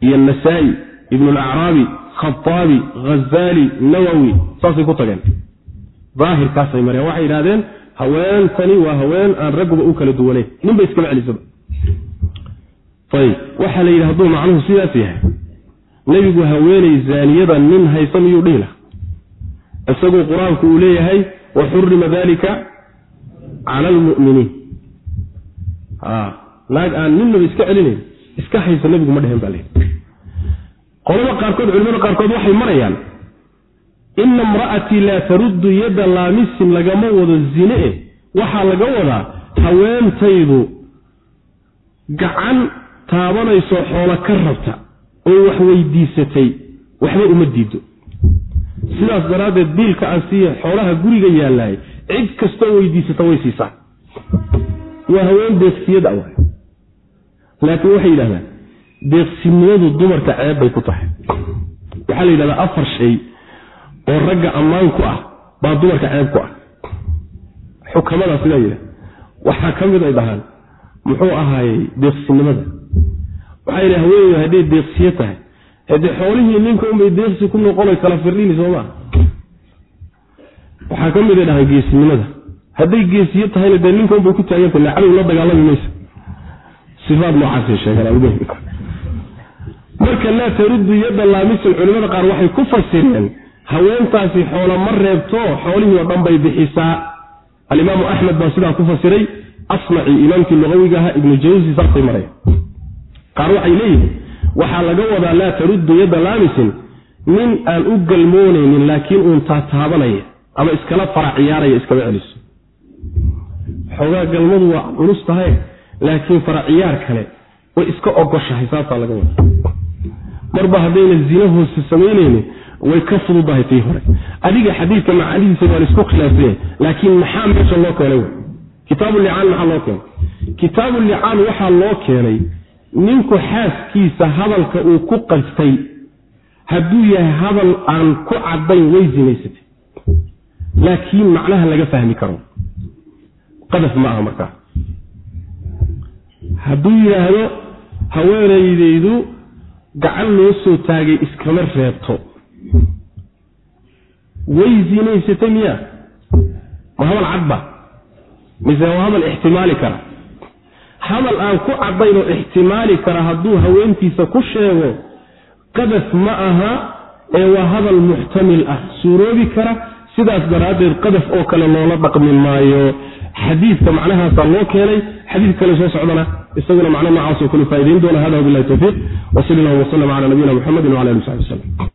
iyo nasaa'i ibnulacraabi khataabi ghazaali nawowi saasay ku tageen daahirkaasay mareen. Waxay yidhahdeen haweentani waa haween aan ragguba u kala duwaneyn ninba iskama celisaba ayib waxaa la yidhi hadduu macnuhu sidaas yahay nebigu haweenay zaaniyada nin haysa miyuu dhihi laha isagoo qur'aanku uu leeyahay wa xurima dalika cala almu'miniin naag aan ninnaba iska celinayn iska haysa nebigu ma dhehen baa leehi qolada qaarkood culimada qaarkood waxay marayaan ina imra'atii laa taruddu yadda laamisin lagama wado zine eh. Waxaa laga wadaa haweentaydu gacan taabanayso xoolo ka rabta oo wax weydiisatay waxba uma diido sidaas daraaddeed biilka aan siiya xoolaha guriga yaallahay cid kastoo weydiisata way siisaa. Waa haween deeqsiyad a laakiin waxay yidhahdaan deeqsinimadu dumarka ceeb bay ku tahay. Waxaa la yidhahdaa afar shay oo ragga ammaan ku ah baa dumarka ceeb ku ah. Xukamada sidaa yidhah waxaa ka mid ay dhahaan muxuu ahaayey deeqsinimada. Waxaa yidhi haweeneydu hadday deeqsiyo tahay. Haddee xoolihii ninka unbay deeqsi ku noqono kala firdhini soomaa waxaa ka mid ay dhahaan geesinimada. Hadday geesiyo tahayna dee ninka unbay ku taagantah le cadow la dagaalami maysa. Sifaad noocaasay sheegeen marka laa taruddu yadda laamisan culimada qaar waxay ku fasireen haweentaasi xoolo ma reebto xoolihii oo dhan bay bixisaa. Alimaamu axmed baa sidaa ku fasiray asmaci imaamkii luqawiga ahaa ibnu jawsi saasay maraya qaar waxay leeyihiin waxaa laga wadaa laa taruddu yadda laamisin nin aan u galmoonaynin laakiin uun taataabanaya ama iskala fara ciyaaraya iskama celiso. Xoogaa galmadu waa culus tahay laakiin fara ciyaar kale way iska ogoshahay saasaa laga wada marba haddayna zina hoose samaynayni way ka fududahay tii hore. Adiga xadiidka macanihiisa waa la isku khilaafsanya laakiin maxaa meesha loo keenay? Kitaabulicaan maxaa loo keenay? Kitaabulicaan waxaa loo keenay ninku xaaskiisa hadalka uu ku qastay. Hadduu yahay hadal aan ku caddayn way zinaysatay. Laakiin macnaha laga fahmi karo. Qadaf ma aha markaa. Hadduu yidhaahdo haweenaydaydu gacan loo soo taagay iskama reebto way zinaysatay ma hadal cadba mise waa hadal ixtimaali kara? Hadal aan ku caddayn oo ixtimaali kara hadduu haweentiisa ku sheego qadaf ma aha ee waa hadal muxtamil ah. Suuroobi kara sidaas daraaddeed qadaf oo kale loola dhaqmi maayo. Xadiidka macnahaasaa loo keenay. Xadiid kale soo socdana isaguna macno noocaasoo kale faa'idayn doona. Hada wabilahi towfiiq wa sal allahu cala nabiyina muxamedin wala ali w saxbi waslem